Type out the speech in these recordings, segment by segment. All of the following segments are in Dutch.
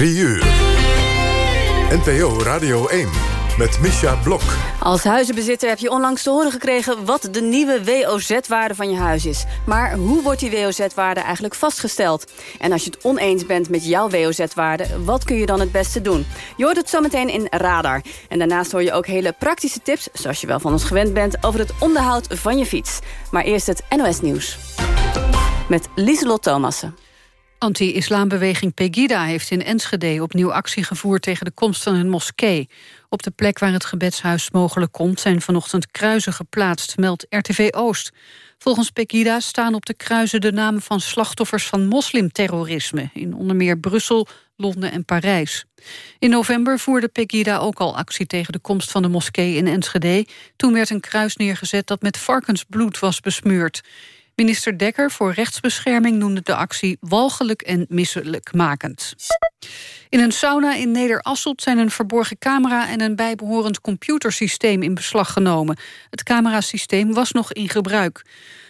3 uur. NPO Radio 1 met Misha Blok. Als huizenbezitter heb je onlangs te horen gekregen... wat de nieuwe WOZ-waarde van je huis is. Maar hoe wordt die WOZ-waarde eigenlijk vastgesteld? En als je het oneens bent met jouw WOZ-waarde... wat kun je dan het beste doen? Je hoort het zometeen in Radar. En daarnaast hoor je ook hele praktische tips... zoals je wel van ons gewend bent... over het onderhoud van je fiets. Maar eerst het NOS-nieuws. Met Lieselot Thomassen. Anti-islambeweging Pegida heeft in Enschede opnieuw actie gevoerd tegen de komst van een moskee. Op de plek waar het gebedshuis mogelijk komt zijn vanochtend kruisen geplaatst, meldt RTV Oost. Volgens Pegida staan op de kruisen de namen van slachtoffers van moslimterrorisme in onder meer Brussel, Londen en Parijs. In november voerde Pegida ook al actie tegen de komst van de moskee in Enschede. Toen werd een kruis neergezet dat met varkensbloed was besmeurd. Minister Dekker voor rechtsbescherming noemde de actie walgelijk en misselijkmakend. In een sauna in Nederasselt zijn een verborgen camera en een bijbehorend computersysteem in beslag genomen. Het camerasysteem was nog in gebruik.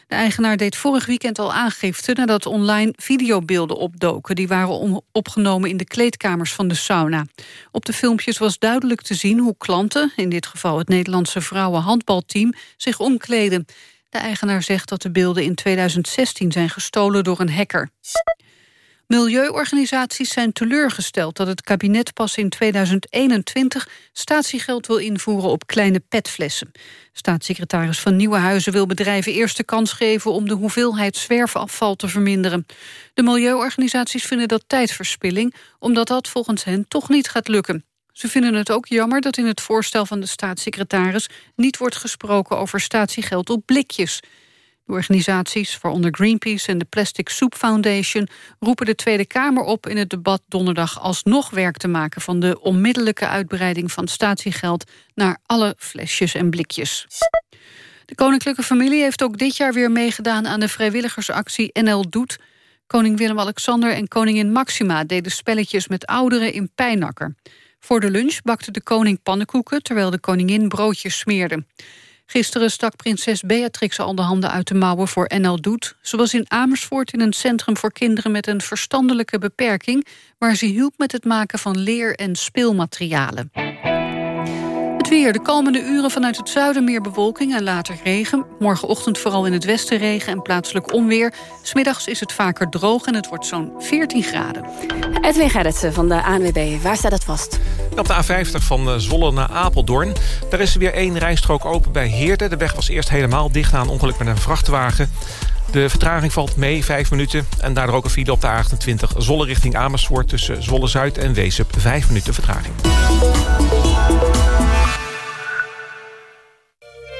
De eigenaar deed vorig weekend al aangifte nadat online videobeelden opdoken. Die waren opgenomen in de kleedkamers van de sauna. Op de filmpjes was duidelijk te zien hoe klanten, in dit geval het Nederlandse vrouwenhandbalteam, zich omkleden. De eigenaar zegt dat de beelden in 2016 zijn gestolen door een hacker. Milieuorganisaties zijn teleurgesteld dat het kabinet pas in 2021 statiegeld wil invoeren op kleine petflessen. Staatssecretaris van Nieuwenhuizen wil bedrijven eerst de kans geven om de hoeveelheid zwerfafval te verminderen. De milieuorganisaties vinden dat tijdverspilling, omdat dat volgens hen toch niet gaat lukken. Ze vinden het ook jammer dat in het voorstel van de staatssecretaris... niet wordt gesproken over statiegeld op blikjes. De organisaties, waaronder Greenpeace en de Plastic Soup Foundation... roepen de Tweede Kamer op in het debat donderdag alsnog werk te maken... van de onmiddellijke uitbreiding van statiegeld... naar alle flesjes en blikjes. De koninklijke familie heeft ook dit jaar weer meegedaan... aan de vrijwilligersactie NL Doet... Koning Willem-Alexander en koningin Maxima deden spelletjes met ouderen in Pijnakker. Voor de lunch bakte de koning pannenkoeken... terwijl de koningin broodjes smeerde. Gisteren stak prinses Beatrix al de handen uit de mouwen voor NL Doet. Ze was in Amersfoort in een centrum voor kinderen met een verstandelijke beperking... waar ze hielp met het maken van leer- en speelmaterialen weer. De komende uren vanuit het zuiden meer bewolking en later regen. Morgenochtend vooral in het westen regen en plaatselijk onweer. Smiddags is het vaker droog en het wordt zo'n 14 graden. Edwin Gerritsen van de ANWB, waar staat het vast? Op de A50 van eh, Zwolle naar Apeldoorn. Daar is er weer één rijstrook open bij Heerde. De weg was eerst helemaal dicht na een ongeluk met een vrachtwagen. De vertraging valt mee, 5 minuten. En daardoor ook een file op de A28 Zolle richting Amersfoort... tussen Zwolle-Zuid en Weesp, 5 minuten vertraging.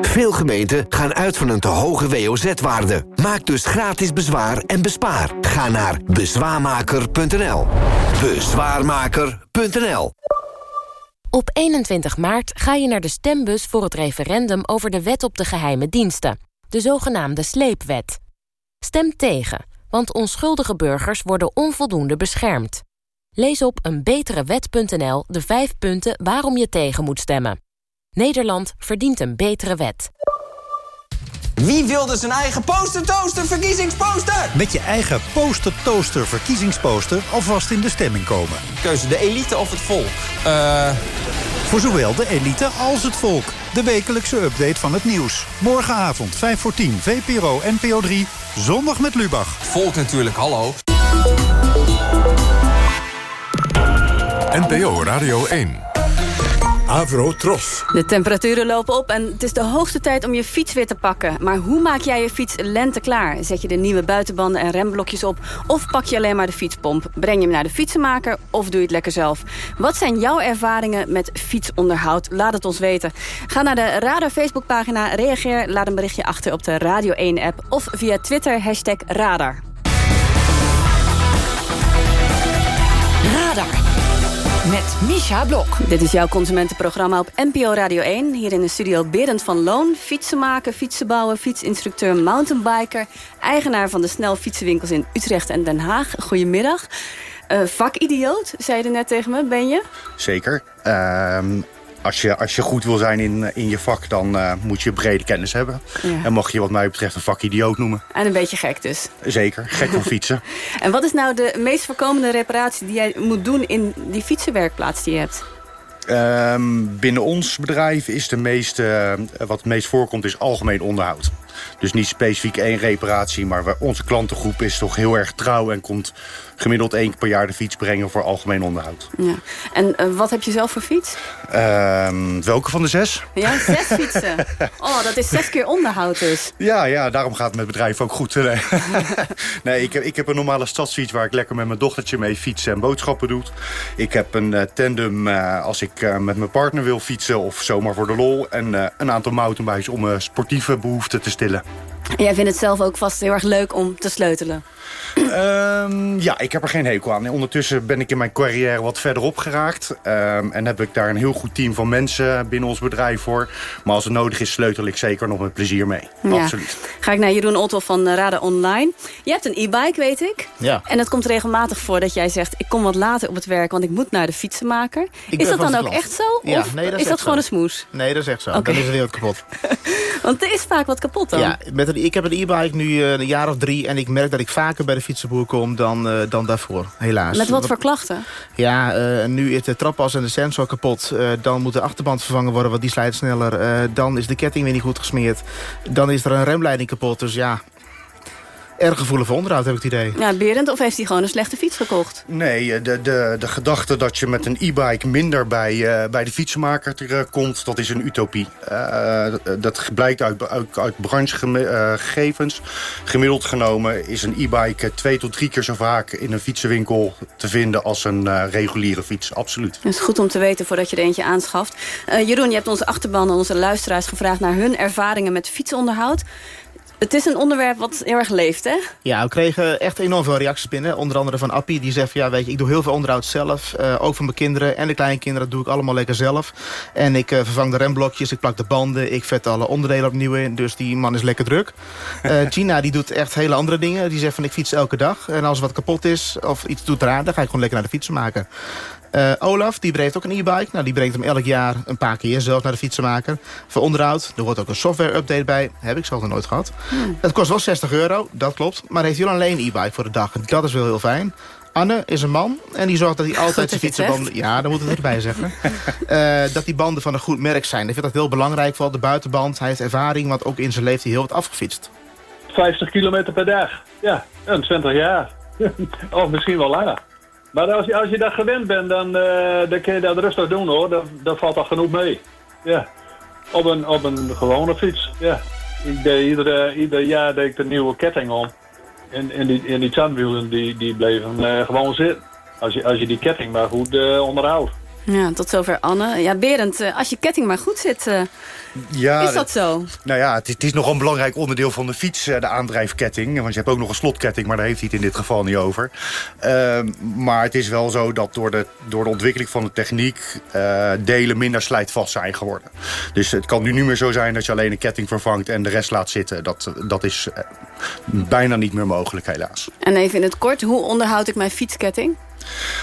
Veel gemeenten gaan uit van een te hoge WOZ-waarde. Maak dus gratis bezwaar en bespaar. Ga naar bezwaarmaker.nl. Bezwaarmaker.nl Op 21 maart ga je naar de stembus voor het referendum over de wet op de geheime diensten. De zogenaamde sleepwet. Stem tegen, want onschuldige burgers worden onvoldoende beschermd. Lees op eenbeterewet.nl de vijf punten waarom je tegen moet stemmen. Nederland verdient een betere wet. Wie wilde zijn eigen poster-toaster verkiezingsposter? Met je eigen poster-toaster verkiezingsposter alvast in de stemming komen. Keuze de elite of het volk? Uh... Voor zowel de elite als het volk. De wekelijkse update van het nieuws. Morgenavond 5 voor 10, VPRO, NPO 3. Zondag met Lubach. Volk natuurlijk, hallo. NPO Radio 1. Avro Tros. De temperaturen lopen op en het is de hoogste tijd om je fiets weer te pakken. Maar hoe maak jij je fiets lente klaar? Zet je de nieuwe buitenbanden en remblokjes op? Of pak je alleen maar de fietspomp? Breng je hem naar de fietsenmaker of doe je het lekker zelf? Wat zijn jouw ervaringen met fietsonderhoud? Laat het ons weten. Ga naar de Radar Facebookpagina, reageer, laat een berichtje achter op de Radio 1-app... of via Twitter, hashtag Radar. Radar. Met Misha Blok. Dit is jouw consumentenprogramma op NPO Radio 1. Hier in de studio Berend van Loon, fietsenmaker, fietsenbouwer... fietsinstructeur, mountainbiker... eigenaar van de snel fietsenwinkels in Utrecht en Den Haag. Goedemiddag. Uh, vakidioot, zei je net tegen me, ben je? Zeker. Ehm, als je, als je goed wil zijn in, in je vak, dan uh, moet je brede kennis hebben. En mag je wat mij betreft een vakidioot noemen. En een beetje gek dus. Zeker, gek van fietsen. en wat is nou de meest voorkomende reparatie die jij moet doen in die fietsenwerkplaats die je hebt? Um, binnen ons bedrijf is de meeste, uh, wat het meest voorkomt is algemeen onderhoud. Dus niet specifiek één reparatie, maar onze klantengroep is toch heel erg trouw... en komt gemiddeld één keer per jaar de fiets brengen voor algemeen onderhoud. Ja. En uh, wat heb je zelf voor fiets? Uh, welke van de zes? Ja, zes fietsen. Oh, dat is zes keer onderhoud dus. Ja, ja daarom gaat het met het bedrijf ook goed. Nee, nee ik, heb, ik heb een normale stadsfiets waar ik lekker met mijn dochtertje mee fietsen en boodschappen doe. Ik heb een uh, tandem uh, als ik met mijn partner wil fietsen of zomaar voor de lol. En een aantal mountainbikes om sportieve behoeften te stillen. Jij vindt het zelf ook vast heel erg leuk om te sleutelen. Um, ja, ik heb er geen hekel aan. Ondertussen ben ik in mijn carrière wat verderop geraakt. Um, en heb ik daar een heel goed team van mensen binnen ons bedrijf voor. Maar als het nodig is, sleutel ik zeker nog met plezier mee. Ja. Absoluut. Ga ik naar Jeroen Otto van Radar Online. Je hebt een e-bike, weet ik. Ja. En het komt regelmatig voor dat jij zegt... ik kom wat later op het werk, want ik moet naar de fietsenmaker. Ik is dat dan ook klant. echt zo? Ja, of nee, dat is, is dat gewoon zo. een smoes? Nee, dat is echt zo. Oké. Dan is de wereld kapot. Want er is vaak wat kapot dan. Ja, met een, ik heb een e-bike nu uh, een jaar of drie... en ik merk dat ik vaker bij de fietsenboer kom dan, uh, dan daarvoor, helaas. Met wat voor klachten? Ja, uh, nu is de trappas en de sensor kapot. Uh, dan moet de achterband vervangen worden, want die slijt sneller. Dan is de ketting weer niet goed gesmeerd. Dan is er een remleiding kapot, dus ja... Erg gevoelig voor onderhoud, heb ik het idee. Ja, Berend, of heeft hij gewoon een slechte fiets gekocht? Nee, de, de, de gedachte dat je met een e-bike minder bij, uh, bij de fietsenmaker komt... dat is een utopie. Uh, dat blijkt uit, uit, uit branchegegevens. Gemiddeld genomen is een e-bike twee tot drie keer zo vaak... in een fietsenwinkel te vinden als een uh, reguliere fiets. Absoluut. Dat is goed om te weten voordat je er eentje aanschaft. Uh, Jeroen, je hebt onze achterban en onze luisteraars gevraagd... naar hun ervaringen met fietsonderhoud. Het is een onderwerp wat heel erg leeft, hè? Ja, we kregen echt enorm veel reacties binnen. Onder andere van Appie, die zegt... ja, weet je, ik doe heel veel onderhoud zelf. Uh, ook van mijn kinderen en de kleinkinderen. Doe ik allemaal lekker zelf. En ik uh, vervang de remblokjes, ik plak de banden... ik vet alle onderdelen opnieuw in. Dus die man is lekker druk. Uh, Gina, die doet echt hele andere dingen. Die zegt van, ik fiets elke dag. En als wat kapot is of iets doet eraan... dan ga ik gewoon lekker naar de fietsen maken. Uh, Olaf, die brengt ook een e-bike. Nou, die brengt hem elk jaar een paar keer zelf naar de fietsenmaker. Voor onderhoud, er hoort ook een software-update bij. Heb ik zelf nog nooit gehad. Hmm. Dat kost wel 60 euro, dat klopt. Maar heeft hij alleen een e-bike voor de dag. Dat is wel heel fijn. Anne is een man en die zorgt dat hij altijd zijn fietsenbanden... Ja, daar moet ik erbij zeggen. uh, dat die banden van een goed merk zijn. Ik vind dat heel belangrijk, vooral de buitenband. Hij heeft ervaring, want ook in zijn leven hij heel wat afgefietst. 50 kilometer per dag. Ja, en 20 jaar. of misschien wel langer. Maar als je, als je dat gewend bent, dan, uh, dan kun je dat rustig doen hoor. Dan, dan valt dat genoeg mee. Ja. Op een, op een gewone fiets. Ja. Ik deed iedere, ieder jaar deed ik een nieuwe ketting om. En, en die, en die tandwielen die, die bleven uh, gewoon zitten. Als je, als je die ketting maar goed onderhoudt. Ja, tot zover Anne. Ja, Berend, als je ketting maar goed zit, uh, ja, is dat zo? Nou ja, het, het, is nog een belangrijk onderdeel van de fiets, de aandrijfketting. Want je hebt ook nog een slotketting, maar daar heeft hij het in dit geval niet over. Uh, maar het is wel zo dat door de, door de ontwikkeling van de techniek... Uh, delen minder slijtvast zijn geworden. Dus het kan nu niet meer zo zijn dat je alleen een ketting vervangt... en de rest laat zitten. Dat, dat is bijna niet meer mogelijk, helaas. En even in het kort, hoe onderhoud ik mijn fietsketting?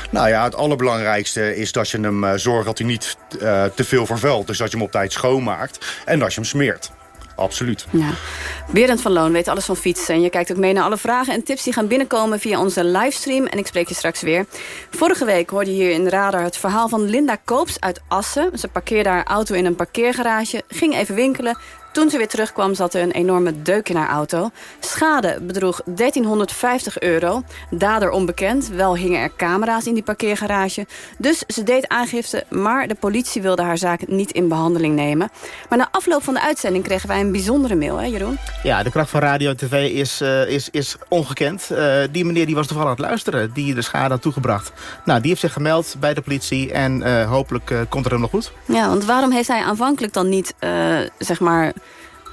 Nou ja, het allerbelangrijkste is dat je hem uh, zorgt dat hij niet uh, te veel vervuilt. Dus dat je hem op tijd schoonmaakt en dat je hem smeert. Absoluut. Ja. Berend van Loon weet alles van fietsen. En je kijkt ook mee naar alle vragen en tips die gaan binnenkomen via onze livestream. En ik spreek je straks weer. Vorige week hoorde je hier in de radar het verhaal van Linda Koops uit Assen. Ze parkeerde haar auto in een parkeergarage, ging even winkelen. Toen ze weer terugkwam zat er een enorme deuk in haar auto. Schade bedroeg 1350 euro. Dader onbekend. Wel hingen er camera's in die parkeergarage. Dus ze deed aangifte, maar de politie wilde haar zaak niet in behandeling nemen. Maar na afloop van de uitzending kregen wij een bijzondere mail, hè Jeroen? Ja, de kracht van radio en tv is, uh, is, is ongekend. Uh, die meneer die was toevallig aan het luisteren, die de schade had toegebracht. Nou, die heeft zich gemeld bij de politie en uh, hopelijk komt het hem nog goed. Ja, want waarom heeft hij aanvankelijk dan niet, zeg maar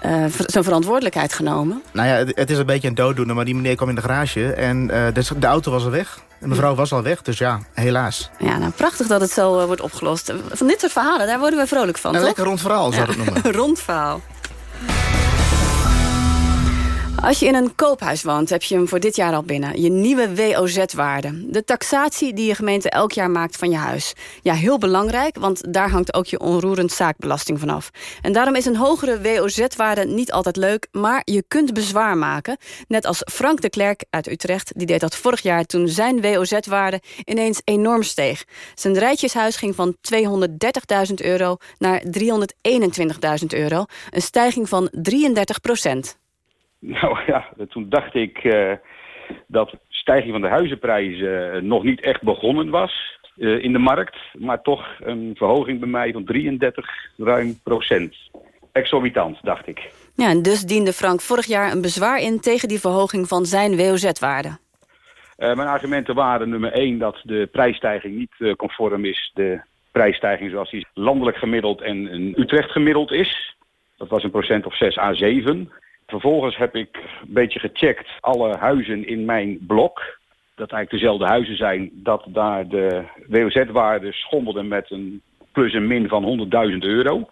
uh, zo'n verantwoordelijkheid genomen? Nou ja, het, het, is een beetje een dooddoener, maar die meneer kwam in de garage en uh, de, de, auto was er weg. En mevrouw was al weg, dus ja, helaas. Ja, nou prachtig dat het zo wordt opgelost. Van dit soort verhalen, daar worden we vrolijk van, Een toch? lekker rond verhaal, zou ik het noemen. rond verhaal. Als je in een koophuis woont, heb je hem voor dit jaar al binnen. Je nieuwe WOZ-waarde. De taxatie die je gemeente elk jaar maakt van je huis. Ja, heel belangrijk, want daar hangt ook je onroerend zaakbelasting vanaf. En daarom is een hogere WOZ-waarde niet altijd leuk... maar je kunt bezwaar maken. Net als Frank de Klerk uit Utrecht. Die deed dat vorig jaar toen zijn WOZ-waarde ineens enorm steeg. Zijn rijtjeshuis ging van 230.000 euro naar 321.000 euro. Een stijging van 33 procent. Nou ja, toen dacht ik uh, dat stijging van de huizenprijzen uh, nog niet echt begonnen was uh, in de markt. Maar toch een verhoging bij mij van 33 ruim procent. Exorbitant, dacht ik. Ja, en dus diende Frank vorig jaar een bezwaar in tegen die verhoging van zijn WOZ-waarde. mijn argumenten waren nummer 1 dat de prijsstijging niet conform is. De prijsstijging zoals die landelijk gemiddeld en in Utrecht gemiddeld is. Dat was een procent of 6 à 7. Vervolgens heb ik een beetje gecheckt alle huizen in mijn blok. Dat eigenlijk dezelfde huizen zijn. Dat daar de WOZ-waarde schommelde met een plus en min van 100.000 euro.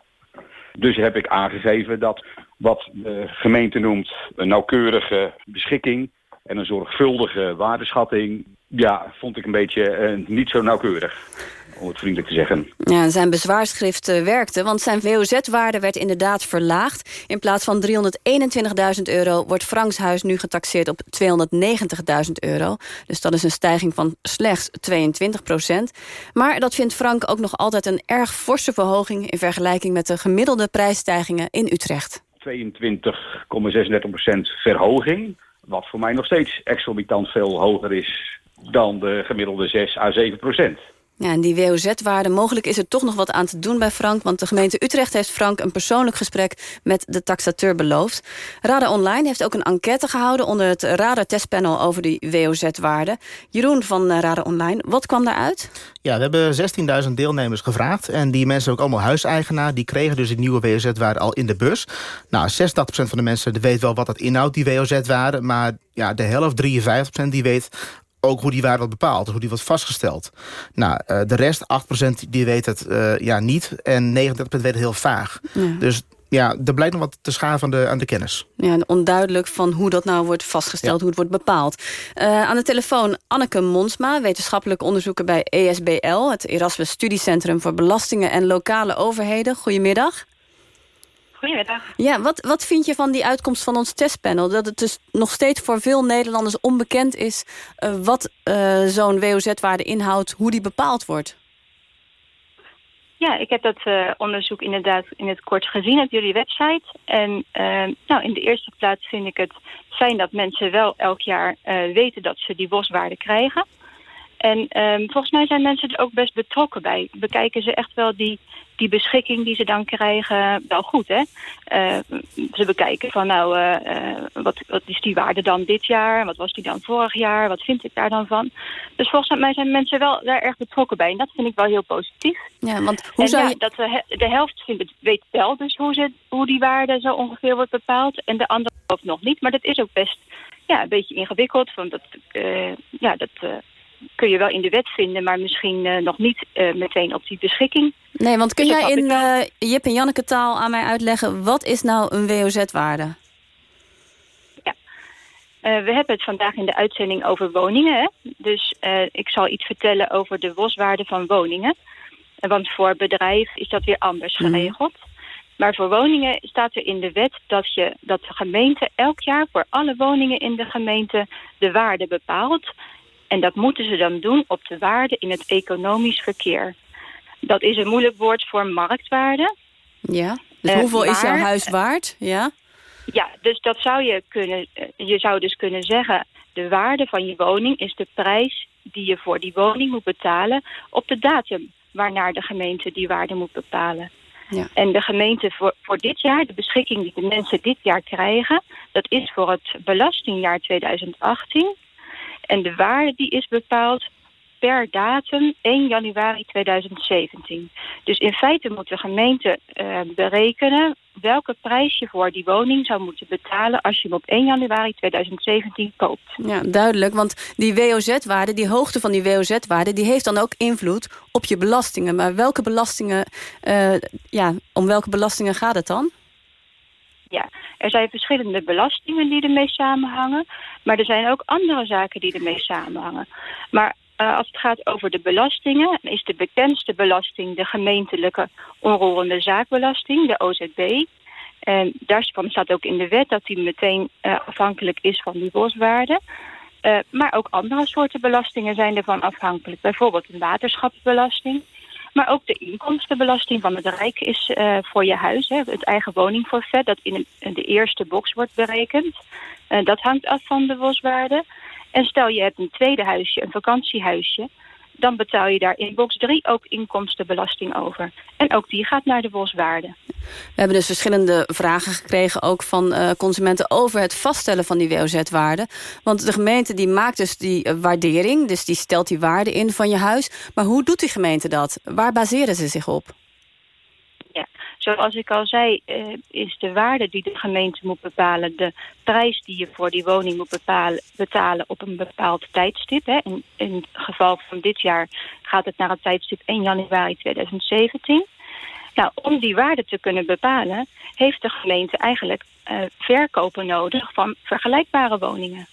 Dus heb ik aangegeven dat wat de gemeente noemt een nauwkeurige beschikking... en een zorgvuldige waardeschatting... ja, vond ik een beetje uh, niet zo nauwkeurig om het vriendelijk te zeggen. Ja, zijn bezwaarschrift uh, werkte, want zijn WOZ-waarde werd inderdaad verlaagd. In plaats van 321.000 euro wordt Franks huis nu getaxeerd op 290.000 euro. Dus dat is een stijging van slechts 22 procent. Maar dat vindt Frank ook nog altijd een erg forse verhoging... in vergelijking met de gemiddelde prijsstijgingen in Utrecht. 22,36 procent verhoging. Wat voor mij nog steeds exorbitant veel hoger is dan de gemiddelde 6 à 7 procent. Ja, en die WOZ-waarde, mogelijk is er toch nog wat aan te doen bij Frank... want de gemeente Utrecht heeft Frank een persoonlijk gesprek... met de taxateur beloofd. Radar Online heeft ook een enquête gehouden... onder het Radar-testpanel over die WOZ-waarde. Jeroen van Radar Online, wat kwam daaruit? Ja, we hebben 16.000 deelnemers gevraagd. En die mensen ook allemaal huiseigenaar. Die kregen dus die nieuwe WOZ-waarde al in de bus. Nou, 86% van de mensen weet wel wat dat inhoudt, die WOZ-waarde. Maar ja, de helft, 53%, die weet ook hoe die waarde wordt bepaald, hoe die wordt vastgesteld. Nou, uh, de rest, 8% die weet het uh, ja, niet en 39% weet het heel vaag. Ja. Dus ja, er blijkt nog wat te schaven aan de, aan de kennis. Ja, onduidelijk van hoe dat nou wordt vastgesteld, ja. hoe het wordt bepaald. Uh, aan de telefoon Anneke Monsma, wetenschappelijk onderzoeker bij ESBL... het Erasmus Studiecentrum voor Belastingen en Lokale Overheden. Goedemiddag. Goedemiddag. Ja, wat, wat vind je van die uitkomst van ons testpanel? Dat het dus nog steeds voor veel Nederlanders onbekend is... Uh, wat uh, zo'n WOZ-waarde inhoudt, hoe die bepaald wordt. Ja, ik heb dat uh, onderzoek inderdaad in het kort gezien op jullie website. En nou, in de eerste plaats vind ik het fijn dat mensen wel elk jaar weten dat ze die boswaarde krijgen. En um, volgens mij zijn mensen er ook best betrokken bij. Bekijken ze echt wel die, die beschikking die ze dan krijgen wel goed, hè? Uh, ze bekijken van, nou, uh, uh, wat, wat is die waarde dan dit jaar? Wat was die dan vorig jaar? Wat vind ik daar dan van? Dus volgens mij zijn mensen wel daar erg betrokken bij. En dat vind ik wel heel positief. Ja, want hoe en zou ja, je... dat de, de helft vindt het, weet wel dus hoe, ze, hoe die waarde zo ongeveer wordt bepaald. En de andere helft nog niet. Maar dat is ook best ja, een beetje ingewikkeld. Want dat, ja, dat kun je wel in de wet vinden, maar misschien uh, nog niet uh, meteen op die beschikking. Nee, want kun Dus jij in uh, Jip en Janneke taal aan mij uitleggen... wat is nou een WOZ-waarde? Uh, we hebben het vandaag in de uitzending over woningen. Hè? Dus ik zal iets vertellen over de boswaarde van woningen. Want voor bedrijf is dat weer anders Mhm. geregeld. Maar voor woningen staat er in de wet dat, je, dat de gemeente elk jaar voor alle woningen in de gemeente de waarde bepaalt. En dat moeten ze dan doen op de waarde in het economisch verkeer. Dat is een moeilijk woord voor marktwaarde. Ja, dus Eh, hoeveel is jouw huis waard? Ja? Ja, dus dat zou je kunnen. eh, Je zou dus kunnen zeggen: de waarde van je woning is de prijs die je voor die woning moet betalen op de datum waarnaar de gemeente die waarde moet bepalen. Ja. En de gemeente voor, voor dit jaar, de beschikking die de mensen dit jaar krijgen, dat is voor het belastingjaar 2018. En de waarde die is bepaald per datum 1 januari 2017. Dus in feite moet de gemeente uh, berekenen welke prijs je voor die woning zou moeten betalen als je hem op 1 januari 2017 koopt. Ja, duidelijk, want die WOZ-waarde, die hoogte van die WOZ-waarde, die heeft dan ook invloed op je belastingen. Maar welke belastingen, uh, ja, om welke belastingen gaat het dan? Ja, er zijn verschillende belastingen die ermee samenhangen. Maar er zijn ook andere zaken die ermee samenhangen. Maar uh, als het gaat over de belastingen... is de bekendste belasting de gemeentelijke onroerende zaakbelasting, de OZB. En daarvan staat ook in de wet dat die meteen uh, afhankelijk is van die boswaarde. Uh, maar ook andere soorten belastingen zijn ervan afhankelijk. Bijvoorbeeld een waterschapsbelasting. Maar ook de inkomstenbelasting van het Rijk is uh, voor je huis. Hè, het eigen woningforfait dat in, de eerste box wordt berekend. Uh, dat hangt af van de boswaarde. En stel je hebt een tweede huisje, een vakantiehuisje... dan betaal je daar in box 3 ook inkomstenbelasting over. En ook die gaat naar de boswaarde. We hebben dus verschillende vragen gekregen... ook van uh, consumenten over het vaststellen van die WOZ-waarde. Want de gemeente die maakt dus die uh, waardering... dus die stelt die waarde in van je huis. Maar hoe doet die gemeente dat? Waar baseren ze zich op? Zoals ik al zei, uh, is de waarde die de gemeente moet bepalen... de prijs die je voor die woning moet betalen op een bepaald tijdstip. Hè. In het geval van dit jaar gaat het naar het tijdstip 1 januari 2017. Nou, om die waarde te kunnen bepalen... heeft de gemeente eigenlijk uh, verkopen nodig van vergelijkbare woningen.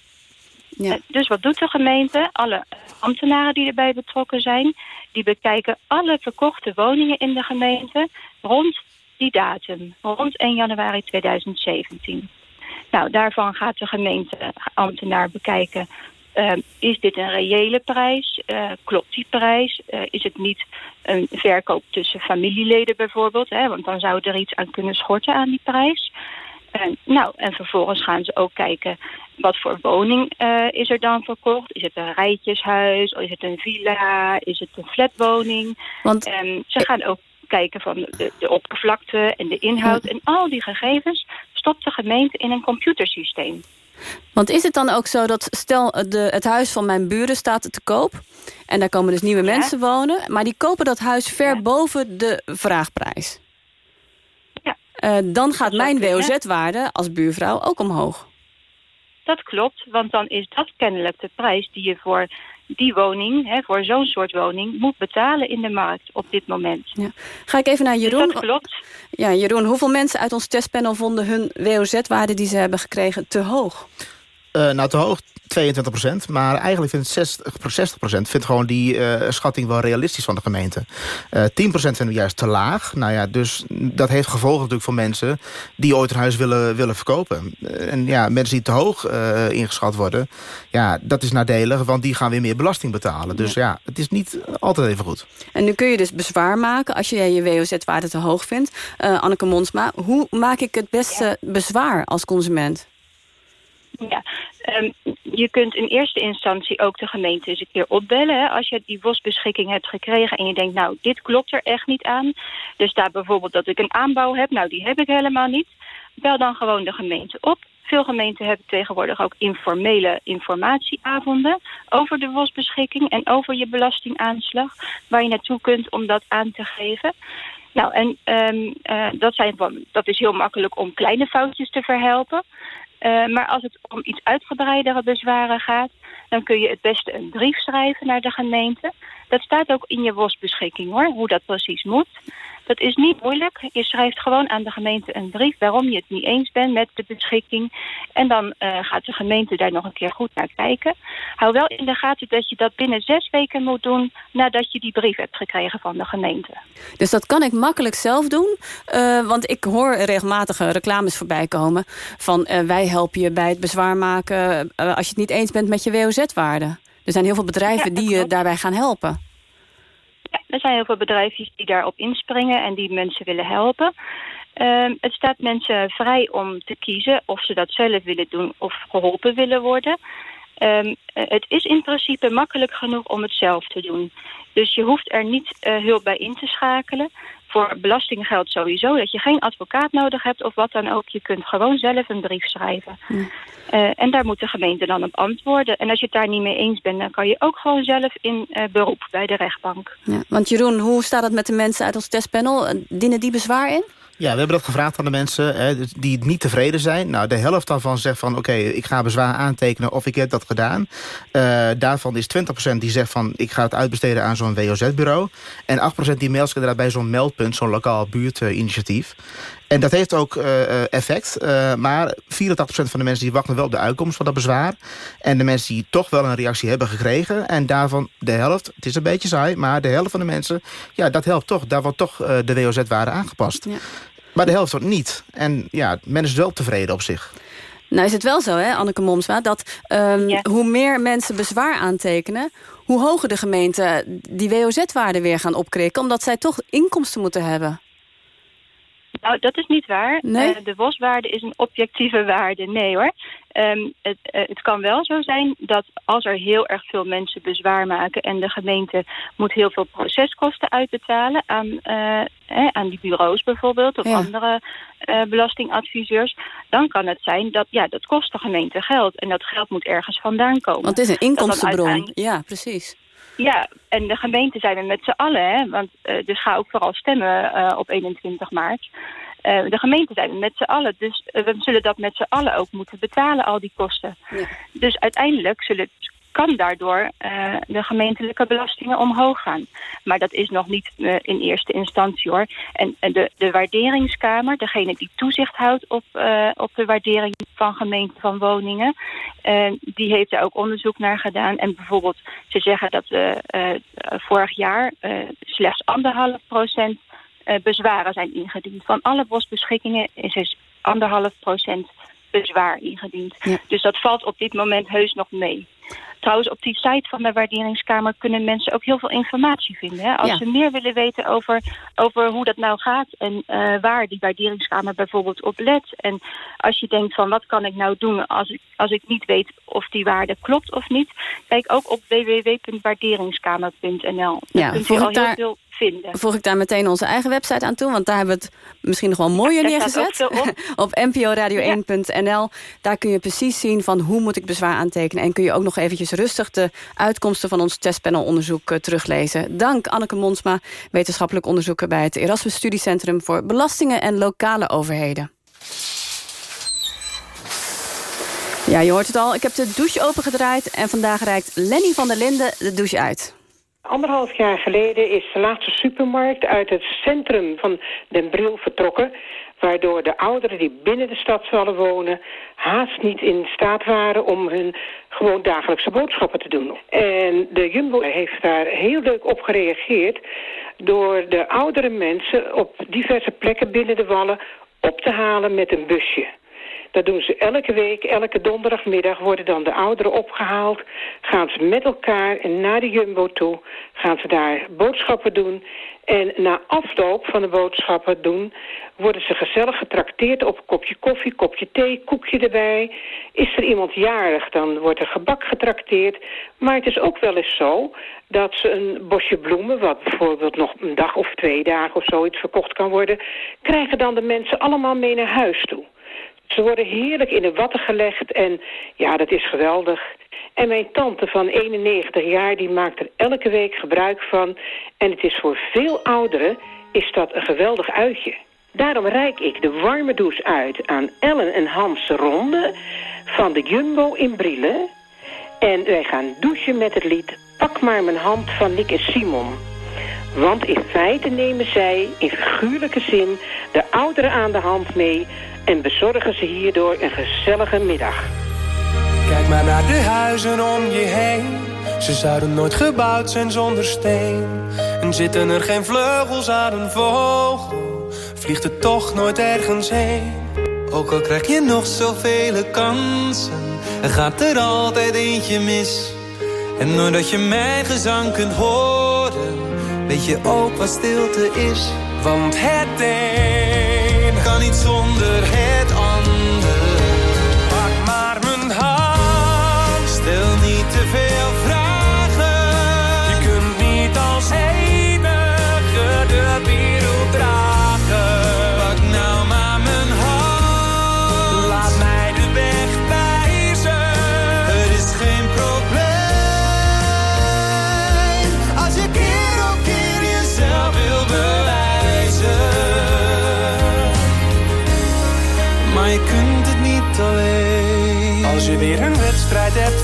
Ja. Dus wat doet de gemeente? Alle ambtenaren die erbij betrokken zijn... die bekijken alle verkochte woningen in de gemeente... rond die datum, rond 1 januari 2017. Nou, daarvan gaat de gemeenteambtenaar bekijken... Uh, is dit een reële prijs? Uh, klopt die prijs? Uh, is het niet een verkoop tussen familieleden bijvoorbeeld? Hè? Want dan zou er iets aan kunnen schorten aan die prijs. nou, en vervolgens gaan ze ook kijken... wat voor woning is er dan verkocht? Is het een rijtjeshuis? Is het een villa? Is het een flatwoning? Want... ze gaan ook kijken van de, de oppervlakte en de inhoud. En al die gegevens stopt de gemeente in een computersysteem. Want is het dan ook zo dat, stel de, het huis van mijn buren staat te koop... en daar komen dus nieuwe ja. mensen wonen... maar die kopen dat huis ver ja. boven de vraagprijs. Ja. Uh, dan gaat mijn WOZ-waarde als buurvrouw ook omhoog. Dat klopt, want dan is dat kennelijk de prijs die je voor die woning, hè, voor zo'n soort woning, moet betalen in de markt op dit moment. Ja. Ga ik even naar Jeroen. Dus dat klopt. Ja, Jeroen, hoeveel mensen uit ons testpanel vonden hun WOZ-waarde die ze hebben gekregen te hoog? Uh, nou, te hoog 22 procent. Maar eigenlijk vindt 60, 60 procent vindt gewoon die uh, schatting wel realistisch van de gemeente. Uh, 10 procent vinden we juist te laag. Nou ja, dus dat heeft gevolgen natuurlijk voor mensen die ooit een huis willen, willen verkopen. Uh, en ja, mensen die te hoog uh, ingeschat worden, ja, dat is nadelig, want die gaan weer meer belasting betalen. Dus ja, ja het is niet altijd even goed. En nu kun je dus bezwaar maken als je je WOZ-waarde te hoog vindt. Anneke Monsma, hoe maak ik het beste ja. bezwaar als consument? Ja, um, je kunt in eerste instantie ook de gemeente eens een keer opbellen. Als je die bosbeschikking hebt gekregen en je denkt, nou, dit klopt er echt niet aan. Er staat bijvoorbeeld dat ik een aanbouw heb. Nou, die heb ik helemaal niet. Bel dan gewoon de gemeente op. Veel gemeenten hebben tegenwoordig ook informele informatieavonden over de bosbeschikking en over je belastingaanslag, waar je naartoe kunt om dat aan te geven. Nou, en um, uh, dat, zijn, dat is heel makkelijk om kleine foutjes te verhelpen. Uh, maar als het om iets uitgebreidere bezwaren gaat... dan kun je het beste een brief schrijven naar de gemeente. Dat staat ook in je WOS-beschikking, hoor, hoe dat precies moet. Dat is niet moeilijk. Je schrijft gewoon aan de gemeente een brief... waarom je het niet eens bent met de beschikking. En dan uh, gaat de gemeente daar nog een keer goed naar kijken. Hou wel in de gaten dat je dat binnen zes weken moet doen... nadat je die brief hebt gekregen van de gemeente. Dus dat kan ik makkelijk zelf doen? Uh, want ik hoor regelmatige reclames voorbij komen... van uh, wij helpen je bij het bezwaar maken... als je het niet eens bent met je WOZ-waarde. Er zijn heel veel bedrijven ja, die je daarbij gaan helpen. Er zijn heel veel bedrijven die daarop inspringen en die mensen willen helpen. Um, het staat mensen vrij om te kiezen of ze dat zelf willen doen of geholpen willen worden. Um, het is in principe makkelijk genoeg om het zelf te doen. Dus je hoeft er niet uh, hulp bij in te schakelen. Voor belasting geldt sowieso dat je geen advocaat nodig hebt of wat dan ook. Je kunt gewoon zelf een brief schrijven. Eh, en daar moet de gemeente dan op antwoorden. En als je het daar niet mee eens bent, dan kan je ook gewoon zelf in uh, beroep bij de rechtbank. Ja, want Jeroen, hoe staat het met de mensen uit ons testpanel? Dienen die bezwaar in? Ja, we hebben dat gevraagd aan de mensen hè, dus die niet tevreden zijn. Nou, de helft daarvan zegt van... oké, ik ga bezwaar aantekenen of ik heb dat gedaan. Uh, daarvan is 20% die zegt van... ik ga het uitbesteden aan zo'n WOZ-bureau. En 8% die mailt zich bij zo'n meldpunt... zo'n lokaal buurtinitiatief. En dat heeft ook uh, effect. Uh, maar 84% van de mensen die wachten wel op de uitkomst van dat bezwaar. En de mensen die toch wel een reactie hebben gekregen... en daarvan de helft, het is een beetje saai... maar de helft van de mensen, ja, dat helpt toch. Daar wordt toch de WOZ-waarde aangepast. Ja. Maar de helft wordt niet. En ja, men is wel tevreden op zich. Nou is het wel zo, hè, Anneke Momsma... dat um, ja. hoe meer mensen bezwaar aantekenen... hoe hoger de gemeente die WOZ-waarde weer gaan opkrikken... omdat zij toch inkomsten moeten hebben. Nou, dat is niet waar. Nee? Uh, de WOS-waarde is een objectieve waarde. Nee hoor. Um, het, uh, het, kan wel zo zijn dat als er heel erg veel mensen bezwaar maken... en de gemeente moet heel veel proceskosten uitbetalen... aan, uh, eh, aan die bureaus bijvoorbeeld of ja. andere belastingadviseurs... dan kan het zijn dat ja, dat kost de gemeente geld. En dat geld moet ergens vandaan komen. Want het is een inkomstenbron. Uiteindelijk... Ja, precies. Ja, en de gemeente zijn we met z'n allen. Hè? Want, dus ga ook vooral stemmen op 21 maart. Uh, de gemeente zijn we met z'n allen. Dus we zullen dat met z'n allen ook moeten betalen, al die kosten. Ja. Dus uiteindelijk zullen, kan daardoor uh, de gemeentelijke belastingen omhoog gaan. Maar dat is nog niet uh, in eerste instantie hoor. En, en de, de waarderingskamer, degene die toezicht houdt op, uh, op de waardering van gemeenten van woningen, die heeft er ook onderzoek naar gedaan. En bijvoorbeeld, ze zeggen dat vorig jaar slechts anderhalf procent bezwaren zijn ingediend. Van alle bosbeschikkingen is er anderhalf procent bezwaar ingediend. Ja. Dus dat valt op dit moment heus nog mee. Trouwens, op die site van de waarderingskamer kunnen mensen ook heel veel informatie vinden. Hè? Als ja. ze meer willen weten over, over hoe dat nou gaat en uh, waar die waarderingskamer bijvoorbeeld op let. En als je denkt van wat kan ik nou doen als ik, als ik niet weet of die waarde klopt of niet. Kijk ook op www.waarderingskamer.nl. Ja, kunt u al heel daar... veel vinden. Voeg ik daar meteen onze eigen website aan toe, want daar hebben we het misschien nog wel mooier neergezet. op, op nporadio1.nl. Daar kun je precies zien van hoe moet ik bezwaar aantekenen. En kun je ook nog eventjes rustig de uitkomsten van ons testpanelonderzoek uh, teruglezen. Dank Anneke Monsma, wetenschappelijk onderzoeker bij het Erasmus Studiecentrum voor Belastingen en Lokale Overheden. Ja, je hoort het al. Ik heb de douche opengedraaid en vandaag reikt Lenny van der Linden de douche uit. Anderhalf jaar geleden is de laatste supermarkt uit het centrum van Den Bril vertrokken... waardoor de ouderen die binnen de stad zullen wonen... haast niet in staat waren om hun gewoon dagelijkse boodschappen te doen. En de Jumbo heeft daar heel leuk op gereageerd... door de oudere mensen op diverse plekken binnen de wallen op te halen met een busje. Dat doen ze elke week, elke donderdagmiddag worden dan de ouderen opgehaald. Gaan ze met elkaar naar de Jumbo toe. Gaan ze daar boodschappen doen. En na afloop van de boodschappen doen... worden ze gezellig getrakteerd op een kopje koffie, kopje thee, koekje erbij. Is er iemand jarig, dan wordt er gebak getrakteerd. Maar het is ook wel eens zo dat ze een bosje bloemen... wat bijvoorbeeld nog een dag of twee dagen of zoiets verkocht kan worden... krijgen dan de mensen allemaal mee naar huis toe. Ze worden heerlijk in de watten gelegd en ja, dat is geweldig. En mijn tante van 91 jaar, die maakt er elke week gebruik van. En het is voor veel ouderen, is dat een geweldig uitje. Daarom reik ik de warme douche uit aan Ellen en Hans Ronde van de Jumbo in Brille. En wij gaan douchen met het lied Pak maar mijn hand van Nick en Simon. Want in feite nemen zij in figuurlijke zin de ouderen aan de hand mee en bezorgen ze hierdoor een gezellige middag. Kijk maar naar de huizen om je heen. Ze zouden nooit gebouwd zijn zonder steen. En zitten er geen vleugels aan een vogel, vliegt het toch nooit ergens heen. Ook al krijg je nog zoveel kansen, er gaat er altijd eentje mis. En doordat je mijn gezang kunt horen, weet je ook wat stilte is. Want het een niet zonder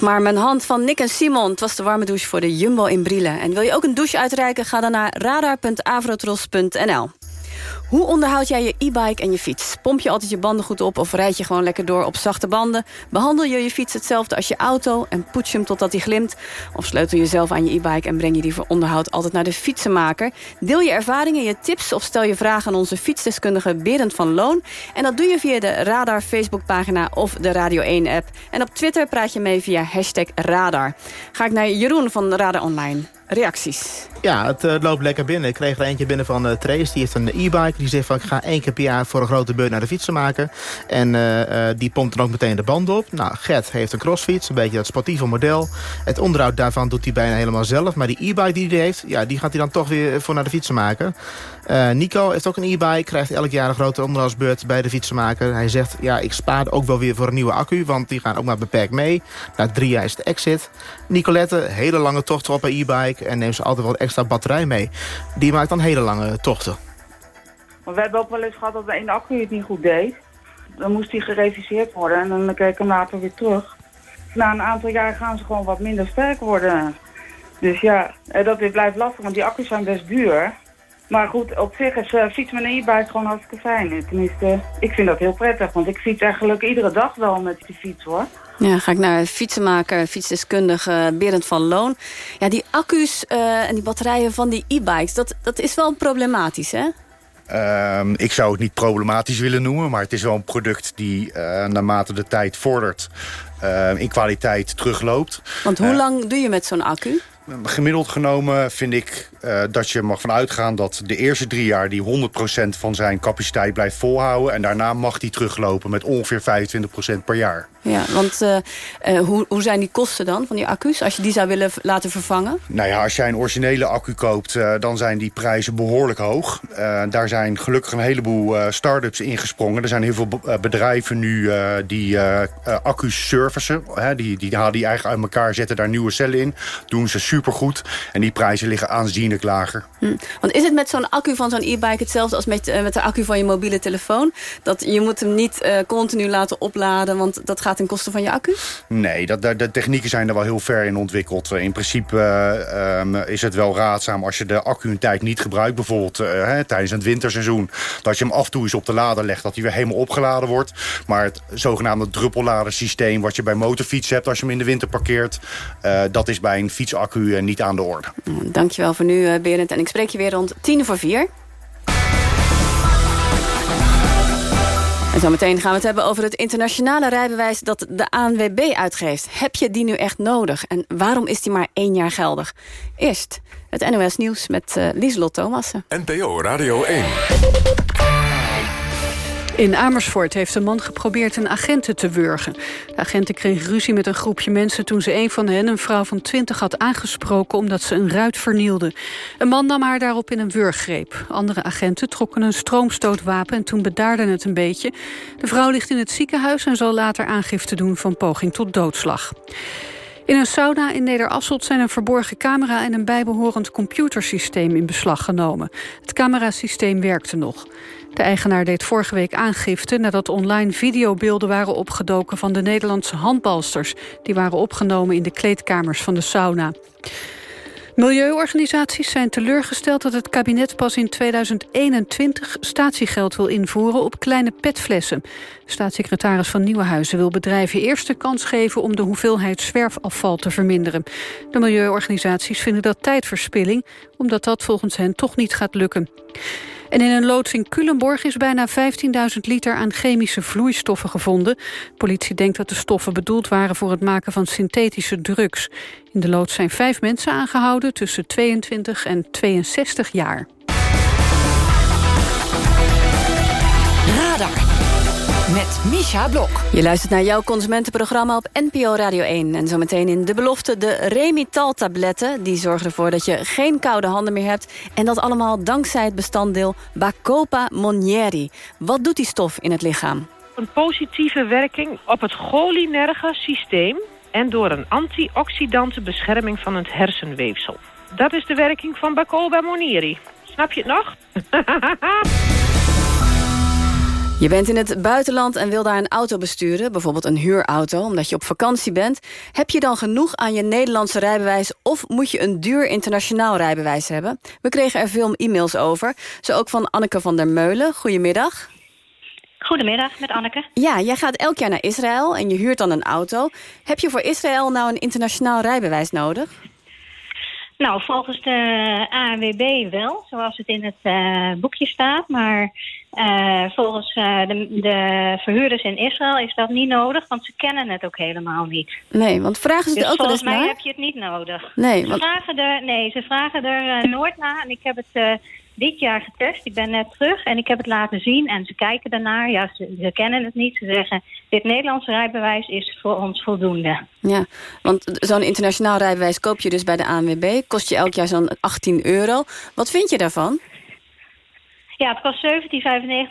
Maar mijn hand van Nick en Simon. Was de warme douche voor de Jumbo in Brielen. En wil je ook een douche uitreiken? Ga dan naar radar.avrotros.nl. Hoe onderhoud jij je e-bike en je fiets? Pomp je altijd je banden goed op of rijd je gewoon lekker door op zachte banden? Behandel je je fiets hetzelfde als je auto en poets je hem totdat hij glimt? Of sleutel je zelf aan je e-bike en breng je die voor onderhoud altijd naar de fietsenmaker? Deel je ervaringen, je tips of stel je vragen aan onze fietsdeskundige Berend van Loon. En dat doe je via de Radar Facebookpagina of de Radio 1-app. En op Twitter praat je mee via hashtag Radar. Ga ik naar Jeroen van Radar Online. Reacties? Ja, het eh, loopt lekker binnen. Ik kreeg er eentje binnen van uh, Trace. Die heeft een e-bike. Die zegt van ik ga één keer per jaar voor een grote beurt naar de fietsen maken. En uh, die pompt dan ook meteen de band op. Nou, Gert heeft een crossfiets. Een beetje dat sportieve model. Het onderhoud daarvan doet hij bijna helemaal zelf. Maar die e-bike die hij heeft, ja, die gaat hij dan toch weer voor naar de fietsen maken. Nico heeft ook een e-bike. Krijgt elk jaar een grote onderhoudsbeurt bij de fietsenmaker. Hij zegt, ja, ik spaar ook wel weer voor een nieuwe accu. Want die gaan ook maar beperkt mee. Na drie jaar is de exit. Nicolette, hele lange tochten op haar e-bike. En neemt ze altijd wat extra batterij mee. Die maakt dan hele lange tochten. We hebben ook wel eens gehad dat de ene accu het niet goed deed. Dan moest die gereviseerd worden en dan kreeg ik hem later weer terug. Na een aantal jaar gaan ze gewoon wat minder sterk worden. Dus ja, dat weer blijft lastig, want die accu's zijn best duur. Maar goed, op zich is uh, fiets met een e-bike gewoon hartstikke fijn. Tenminste, ik vind dat heel prettig, want ik fiets eigenlijk iedere dag wel met die fiets hoor. Ja, ga ik naar fietsenmaker, fietsdeskundige Berend van Loon. Ja, die accu's uh, en die batterijen van die e-bikes, dat, dat is wel problematisch, hè? Um, ik zou het niet problematisch willen noemen, maar het is wel een product die uh, naarmate de tijd vordert uh, in kwaliteit terugloopt. Want hoe lang doe je met zo'n accu? Gemiddeld genomen vind ik uh, dat je mag vanuitgaan dat de eerste drie jaar die 100% van zijn capaciteit blijft volhouden. En daarna mag die teruglopen met ongeveer 25% per jaar. Ja, want uh, uh, hoe, hoe zijn die kosten dan van die accu's als je die zou willen laten vervangen? Nou ja, als jij een originele accu koopt, dan zijn die prijzen behoorlijk hoog. daar zijn gelukkig een heleboel start-ups ingesprongen. Er zijn heel veel bedrijven nu die accu's servicen. die, die halen die eigen uit elkaar, zetten daar nieuwe cellen in. Doen ze supergoed. En die prijzen liggen aanzienlijk lager. Hm. Want is het met zo'n accu van zo'n e-bike hetzelfde als met, uh, met de accu van je mobiele telefoon? Dat je moet hem niet uh, continu laten opladen, want dat gaat ten koste van je accu? Nee, dat, de, de technieken zijn er wel heel ver in ontwikkeld. In principe uh, um, is het wel raadzaam als je de accu een tijd niet gebruikt. Bijvoorbeeld hè, tijdens het winterseizoen. Dat je hem af en toe eens op de lader legt. Dat hij weer helemaal opgeladen wordt. Maar het zogenaamde druppelladersysteem wat je bij motorfietsen hebt als je hem in de winter parkeert. dat is bij een fietsaccu niet aan de orde. Dankjewel voor nu, Berend. En ik spreek je weer rond tien voor vier. En zometeen gaan we het hebben over het internationale rijbewijs... dat de ANWB uitgeeft. Heb je die nu echt nodig? En waarom is die maar één jaar geldig? Eerst het NOS Nieuws met uh, Lieselot Thomassen. NPO Radio 1. In Amersfoort heeft een man geprobeerd een agenten te wurgen. De agenten kregen ruzie met een groepje mensen... toen ze een van hen, een vrouw van 20, had aangesproken... omdat ze een ruit vernielde. Een man nam haar daarop in een wurggreep. Andere agenten trokken een stroomstootwapen... en toen bedaarde het een beetje. De vrouw ligt in het ziekenhuis... en zal later aangifte doen van poging tot doodslag. In een sauna in Nederasselt zijn een verborgen camera... en een bijbehorend computersysteem in beslag genomen. Het camerasysteem werkte nog. De eigenaar deed vorige week aangifte nadat online videobeelden waren opgedoken van de Nederlandse handbalsters. Die waren opgenomen in de kleedkamers van de sauna. Milieuorganisaties zijn teleurgesteld dat het kabinet pas in 2021 statiegeld wil invoeren op kleine petflessen. Staatssecretaris van Nieuwenhuizen wil bedrijven eerst de kans geven om de hoeveelheid zwerfafval te verminderen. De milieuorganisaties vinden dat tijdverspilling, omdat dat volgens hen toch niet gaat lukken. En in een loods in Culemborg is bijna 15.000 liter aan chemische vloeistoffen gevonden. Politie denkt dat de stoffen bedoeld waren voor het maken van synthetische drugs. In de loods zijn vijf mensen aangehouden tussen 22 en 62 jaar. Radar met Misha Blok. Je luistert naar jouw consumentenprogramma op NPO Radio 1. En zometeen in de belofte de Remital-tabletten. Die zorgen ervoor dat je geen koude handen meer hebt. En dat allemaal dankzij het bestanddeel Bacopa Monieri. Wat doet die stof in het lichaam? Een positieve werking op het cholinerge systeem... en door een antioxidante bescherming van het hersenweefsel. Dat is de werking van Bacopa Monieri. Snap je het nog? Je bent in het buitenland en wil daar een auto besturen, bijvoorbeeld een huurauto, omdat je op vakantie bent. Heb je dan genoeg aan je Nederlandse rijbewijs of moet je een duur internationaal rijbewijs hebben? We kregen er veel e-mails over, zo ook van Anneke van der Meulen. Goedemiddag. Goedemiddag, met Anneke. Ja, jij gaat elk jaar naar Israël en je huurt dan een auto. Heb je voor Israël nou een internationaal rijbewijs nodig? Nou, volgens de ANWB wel, zoals het in het uh, boekje staat. Maar uh, volgens uh, de, de, verhuurders in Israël is dat niet nodig, want ze kennen het ook helemaal niet. Nee, want vragen ze dus er ook wel eens naar? volgens mij heb je het niet nodig. Nee, ze want... vragen er, nee, ze vragen er nooit naar en ik heb het dit jaar getest. Ik ben net terug en ik heb het laten zien en ze kijken daarnaar. Ja, ze, ze kennen het niet. Ze zeggen, dit Nederlandse rijbewijs is voor ons voldoende. Ja, want zo'n internationaal rijbewijs koop je dus bij de ANWB. Kost je elk jaar zo'n 18 euro. Wat vind je daarvan? Ja, het kost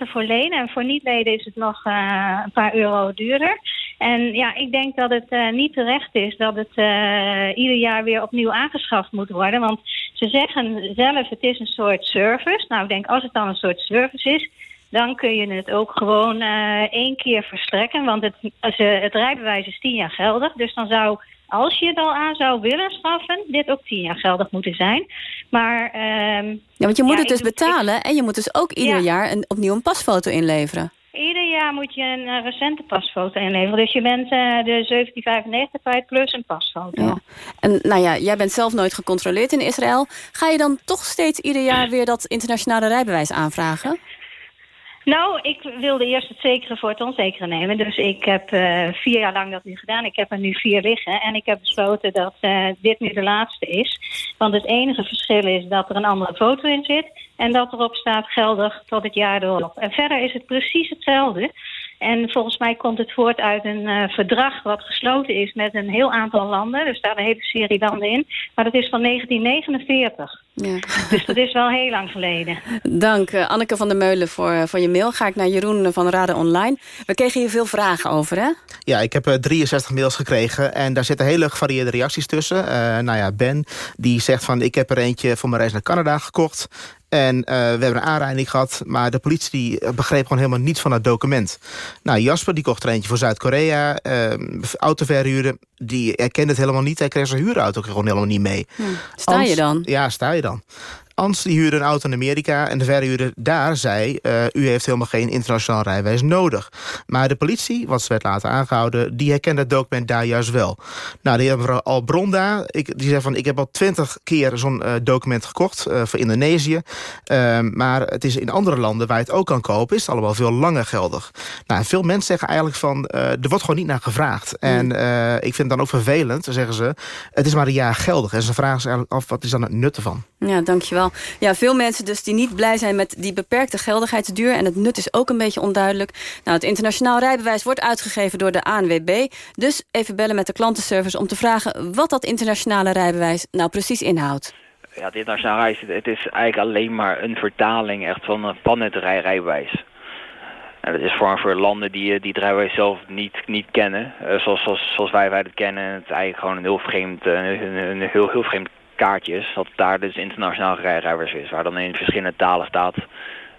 17,95 voor lenen en voor niet-leden is het nog uh, een paar euro duurder. En ja, ik denk dat het uh, niet terecht is dat het uh, ieder jaar weer opnieuw aangeschaft moet worden. Want ze zeggen zelf het is een soort service. Nou, ik denk als het dan een soort service is, dan kun je het ook gewoon één keer verstrekken. Want het, het rijbewijs is tien jaar geldig, dus dan zou als je het al aan zou willen schaffen, dit ook tien jaar geldig moeten zijn. Maar, uh, ja, want je moet ja, het dus betalen en je moet dus ook ieder ja. jaar een, opnieuw een pasfoto inleveren. Ieder jaar moet je een uh, recente pasfoto inleveren. Dus je bent de 1795 kwijt plus een pasfoto. Ja. En nou ja, jij bent zelf nooit gecontroleerd in Israël. Ga je dan toch steeds ieder jaar weer dat internationale rijbewijs aanvragen? Nou, ik wilde eerst het zekere voor het onzekere nemen. Dus ik heb uh, vier jaar lang dat nu gedaan. Ik heb er nu vier liggen. En ik heb besloten dat uh, dit nu de laatste is. Want het enige verschil is dat er een andere foto in zit. En dat erop staat geldig tot het jaar erop. En verder is het precies hetzelfde. En volgens mij komt het voort uit een uh, verdrag wat gesloten is met een heel aantal landen. Er staat een hele serie landen in. Maar dat is van 1949. Ja. Dus dat is wel heel lang geleden. Dank uh, Anneke van der Meulen voor, voor je mail. Ga ik naar Jeroen van Raden Online. We kregen hier veel vragen over, hè? Ja, ik heb uh, 63 mails gekregen. En daar zitten hele gevarieerde reacties tussen. nou ja, Ben die zegt van... ik heb er eentje voor mijn reis naar Canada gekocht. En uh, we hebben een aanrijding gehad, maar de politie die begreep gewoon helemaal niets van het document. Nou, Jasper die kocht er eentje voor Zuid-Korea. Uh, autoverhuurder, die erkende het helemaal niet. Hij kreeg zijn huurauto gewoon helemaal niet mee. Hm. Sta je dan? Ja, sta je dan. Ans die huurde een auto in Amerika en de verhuurder daar zei... Uh, u heeft helemaal geen internationaal rijbewijs nodig. Maar de politie, wat ze werd later aangehouden... die herkende het document daar juist wel. Nou, die hebben al Bronda, ik, die zei van... ik heb al twintig keer zo'n uh, document gekocht uh, voor Indonesië. Ehm, maar het is in andere landen waar je het ook kan kopen... is het allemaal veel langer geldig. Nou, veel mensen zeggen eigenlijk van... er wordt gewoon niet naar gevraagd. Mm. En ik vind het dan ook vervelend, zeggen ze... het is maar een jaar geldig. En ze vragen zich eigenlijk af, wat is dan het nut ervan? Ja, dankjewel. Ja, veel mensen dus die niet blij zijn met die beperkte geldigheidsduur... en het nut is ook een beetje onduidelijk. Nou, het internationaal rijbewijs wordt uitgegeven door de ANWB. Dus even bellen met de klantenservice om te vragen... wat dat internationale rijbewijs nou precies inhoudt. Ja, het internationaal reis, het is eigenlijk alleen maar een vertaling echt van een planetrijrijbewijs. En dat is voor, voor landen die, die het rijbewijs zelf niet, niet kennen, uh, zoals, zoals, zoals wij, wij het kennen. Het is eigenlijk gewoon een heel vreemd, een, een, een heel, heel vreemd kaartjes, dat daar dus internationaal rijbewijs is, waar dan in verschillende talen staat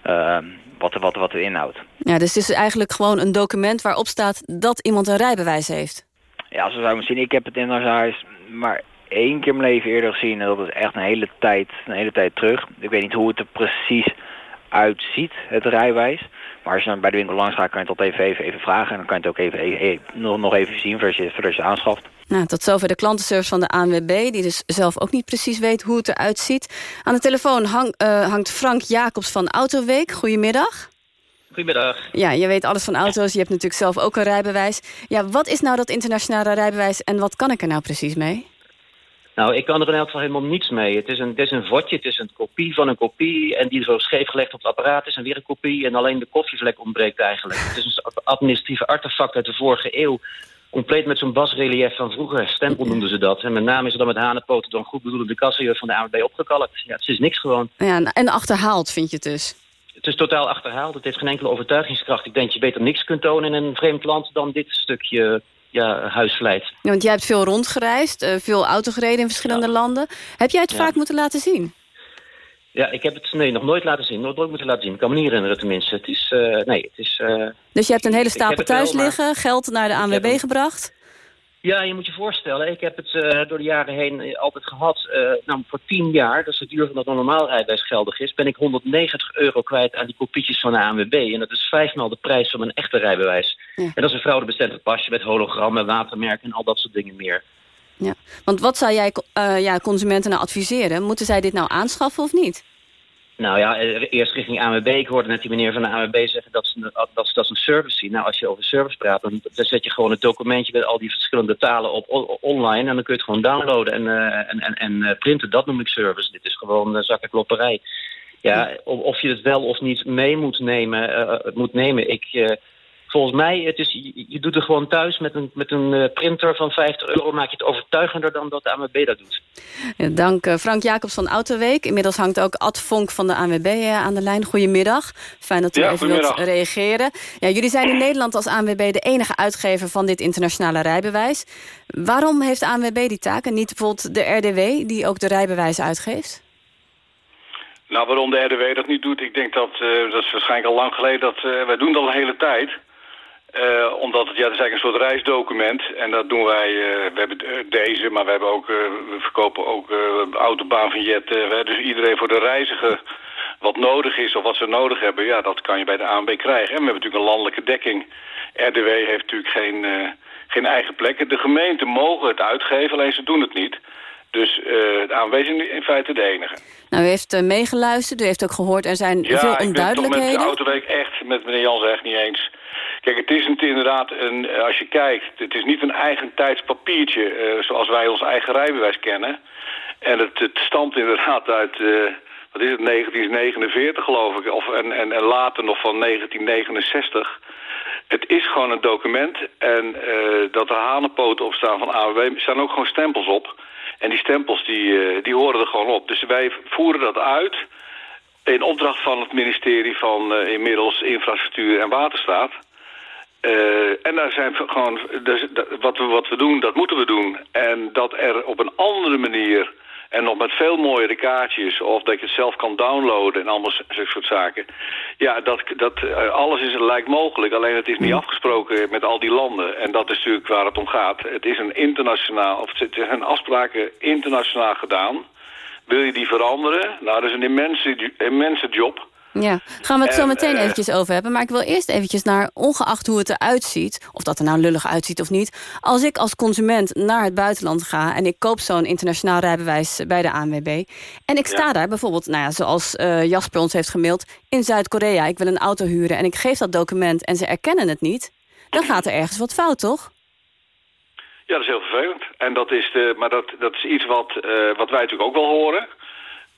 uh, wat, wat, wat het inhoudt. Ja, dus het is eigenlijk gewoon een document waarop staat dat iemand een rijbewijs heeft. Ja, zo zou je zien. Ik heb het internationaal maar één keer mijn leven eerder gezien. En dat is echt een hele tijd, een hele tijd terug. Ik weet niet hoe het er precies uitziet, het rijbewijs. Maar als je dan bij de winkel langs gaat, kan je het altijd even, even, even vragen. En dan kan je het ook even, even, nog, nog even zien voordat je, voordat je aanschaft. Nou, tot zover de klantenservice van de ANWB... die dus zelf ook niet precies weet hoe het eruit ziet. Aan de telefoon hang, uh, hangt Frank Jacobs van Autoweek. Goedemiddag. Goedemiddag. Ja, je weet alles van auto's. Je hebt natuurlijk zelf ook een rijbewijs. Ja, wat is nou dat internationale rijbewijs en wat kan ik er nou precies mee? Nou, ik kan er in elk geval helemaal niets mee. Het is een, het is een vodje, het is een kopie van een kopie... en die zo scheef gelegd op het apparaat is en weer een kopie... en alleen de koffievlek ontbreekt eigenlijk. Het is een administratief artefact uit de vorige eeuw... compleet met zo'n basrelief van vroeger. Stempel noemden ze dat. En met name is er dan met hanenpoten een goed bedoelde kassenjuf van de AMB opgekalkt. Ja, het is niks gewoon. Ja, en achterhaald vind je het dus? Het is totaal achterhaald. Het heeft geen enkele overtuigingskracht. Ik denk dat je beter niks kunt tonen in een vreemd land... dan dit stukje ja, huisvleit. Ja, want jij hebt veel rondgereisd, uh, veel auto gereden in verschillende landen. Heb jij het vaak moeten laten zien? Ja, ik heb het nee, nog nooit laten zien. Nooit moeten laten zien. Ik kan me niet herinneren tenminste. Het is, uh, nee, het is... Uh, dus je hebt een hele stapel thuis liggen, geld naar de ANWB gebracht? Ja, je moet je voorstellen, ik heb het uh, door de jaren heen altijd gehad. Nou, voor tien jaar, dat is het duur van dat normaal rijbewijs geldig is... ben ik 190 euro kwijt aan die kopietjes van de ANWB. En dat is vijfmaal de prijs van een echte rijbewijs. Ja. En dat is een fraudebestemd pasje met hologrammen, watermerken en al dat soort dingen meer. Ja, want wat zou jij ja, consumenten nou adviseren? Moeten zij dit nou aanschaffen of niet? Nou ja, eerst richting ANWB. Ik hoorde net die meneer van de ANWB zeggen dat ze, dat, dat, een service zien. Nou, als je over service praat, dan, dan zet je gewoon het documentje met al die verschillende talen op online. En dan kun je het gewoon downloaden en, uh, en, en, en printen. Dat noem ik service. Dit is gewoon uh, zakkenklopperij. Ja, of, of je het wel of niet mee moet nemen, uh, moet nemen. Ik volgens mij, het is, je, doet het gewoon thuis met een, met een uh, printer van 50 euro... maak je het overtuigender dan dat de ANWB dat doet. Ja, dank uh, Frank Jacobs van Autoweek. Inmiddels hangt ook Ad Vonk van de ANWB uh, aan de lijn. Goedemiddag. Fijn dat u ja, even wilt reageren. Ja, jullie zijn in Nederland als ANWB de enige uitgever van dit internationale rijbewijs. Waarom heeft de ANWB die taak en niet bijvoorbeeld de RDW... die ook de rijbewijs uitgeeft? Nou, waarom de RDW dat niet doet, ik denk dat, uh, dat is waarschijnlijk al lang geleden, dat uh, wij doen dat al een hele tijd. Uh, omdat het, ja, het is eigenlijk een soort reisdocument. En dat doen wij, uh, we hebben deze, maar we, hebben ook, uh, we verkopen ook autobaanvignetten. dus iedereen voor de reiziger wat nodig is of wat ze nodig hebben, ja, dat kan je bij de ANB krijgen. En we hebben natuurlijk een landelijke dekking. RDW heeft natuurlijk geen, geen eigen plek. De gemeenten mogen het uitgeven, alleen ze doen het niet. Dus de ANWB is in feite de enige. Nou, u heeft meegeluisterd, u heeft ook gehoord, er zijn ja, veel onduidelijkheden. Ja, ik ben het met de Autoweek echt, met meneer Jans echt niet eens. Kijk, het is inderdaad, een, als je kijkt, het is niet een eigen tijdspapiertje uh, zoals wij ons eigen rijbewijs kennen. En het, het stamt inderdaad uit, uh, wat is het, 1949 geloof ik, of, en, en, later nog van 1969. Het is gewoon een document en dat er hanenpoten op staan van AWB staan ook gewoon stempels op. En die stempels die, die horen er gewoon op. Dus wij voeren dat uit in opdracht van het ministerie van inmiddels Infrastructuur en Waterstaat. Uh, en daar zijn we gewoon, dus, wat, we, wat we doen, dat moeten we doen. En dat er op een andere manier en nog met veel mooiere kaartjes... of dat je het zelf kan downloaden en allemaal zulke soort zaken. Ja, dat, dat, uh, alles is, lijkt mogelijk, alleen het is niet afgesproken met al die landen. En dat is natuurlijk waar het om gaat. Het is een internationaal, of het zijn afspraken internationaal gedaan Wil je die veranderen? Nou, dat is een immense, immense job. Ja, gaan we het zo En, meteen eh, eventjes over hebben. Maar ik wil eerst eventjes naar, ongeacht hoe het eruit ziet... of dat er nou lullig uitziet of niet... als ik als consument naar het buitenland ga... en ik koop zo'n internationaal rijbewijs bij de ANWB... en ik sta Ja. daar bijvoorbeeld, nou ja, zoals eh, Jasper ons heeft gemaild... in Zuid-Korea, ik wil een auto huren... en ik geef dat document en ze erkennen het niet... dan gaat er ergens wat fout, toch? Ja, dat is heel vervelend. En dat is de, maar dat, dat is iets wat, eh, wat wij natuurlijk ook wel horen.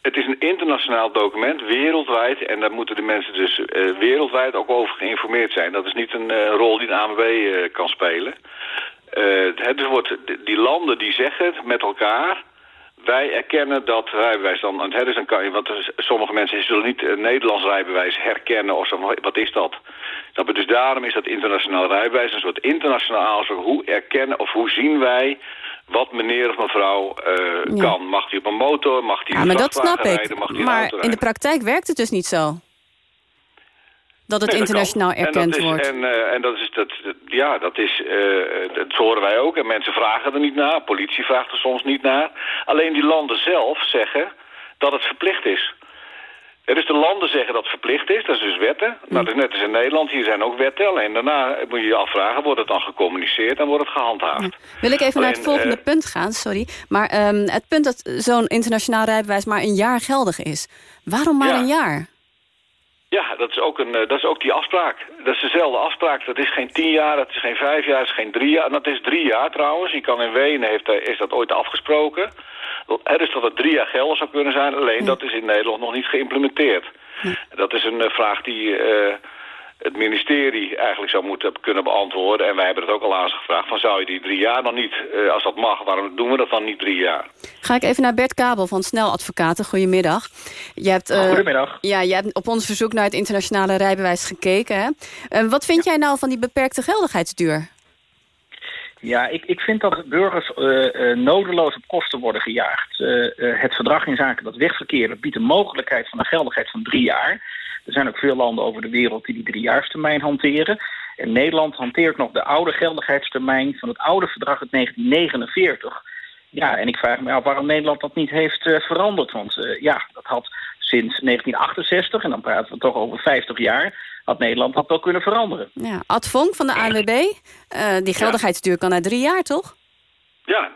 Het is een internationaal document, wereldwijd. En daar moeten de mensen dus eh, wereldwijd ook over geïnformeerd zijn. Dat is niet een eh, rol die de ANWB eh, kan spelen. Het dus wordt, die landen die zeggen met elkaar... Wij erkennen dat rijbewijs dan... Het is je, want is- sommige mensen zullen niet een Nederlands rijbewijs herkennen. Of zo, wat is dat? Je? Dus daarom is dat internationaal rijbewijs een soort internationaal aanzoek. Hoe erkennen of hoe zien wij wat meneer of mevrouw eh, kan? Mag hij op een motor? Mag hij Ja, een maar dat vrachtwagen snap rijden? Mag hij Maar auto in de praktijk werkt het dus niet zo. Dat het Nee, internationaal erkend en dat is, wordt. En, eh, en dat is, dat, dat- ja, dat is, eh, dat horen wij ook. En mensen vragen er niet naar. Politie vraagt er soms niet naar. Alleen die landen zelf zeggen dat het verplicht is. Ja, dus de landen zeggen dat het verplicht is, dat is dus wetten. Nou, dat is net als in Nederland, hier zijn ook wetten. Alleen daarna moet je je afvragen, wordt het dan gecommuniceerd en wordt het gehandhaafd? Wil ik even naar het volgende eh, punt gaan, sorry. Maar ehm, het punt dat zo'n internationaal rijbewijs maar een jaar geldig is. Waarom maar Ja. een jaar? Ja, dat is, ook een, eh, dat is ook die afspraak. Dat is dezelfde afspraak. Dat is geen tien jaar, dat is geen vijf jaar, dat is geen drie jaar. Dat is drie jaar trouwens. Je kan in Wenen, heeft, eh, is dat ooit afgesproken. Hè, dus dat het drie jaar geldig zou kunnen zijn. Alleen dat is in Nederland nog niet geïmplementeerd. Dat is een eh, vraag die eh, het ministerie eigenlijk zou moeten kunnen beantwoorden. En wij hebben het ook al aan ze gevraagd. Van zou je die drie jaar dan niet, eh, als dat mag, waarom doen we dat dan niet drie jaar? Ga ik even naar Bert Kabel van Snel Advocaten. Goedemiddag. Je hebt, eh, Goedemiddag. Ja, je hebt op ons verzoek naar het internationale rijbewijs gekeken. Hè? Eh, wat vind jij nou van die beperkte geldigheidsduur? Ja, ik, ik vind dat burgers eh, nodeloos op kosten worden gejaagd. Eh, het verdrag in zaken dat wegverkeer biedt een mogelijkheid van een geldigheid van drie jaar. Er zijn ook veel landen over de wereld die die driejaarstermijn hanteren. En Nederland hanteert nog de oude geldigheidstermijn van het oude verdrag uit 1949. Ja, en ik vraag me af waarom Nederland dat niet heeft veranderd. Want ja, dat had sinds 1968, en dan praten we toch over 50 jaar... had Nederland dat wel kunnen veranderen. Ja, Ad Vonk van de ANWB. eh, die geldigheidsduur kan naar drie jaar, toch? Ja.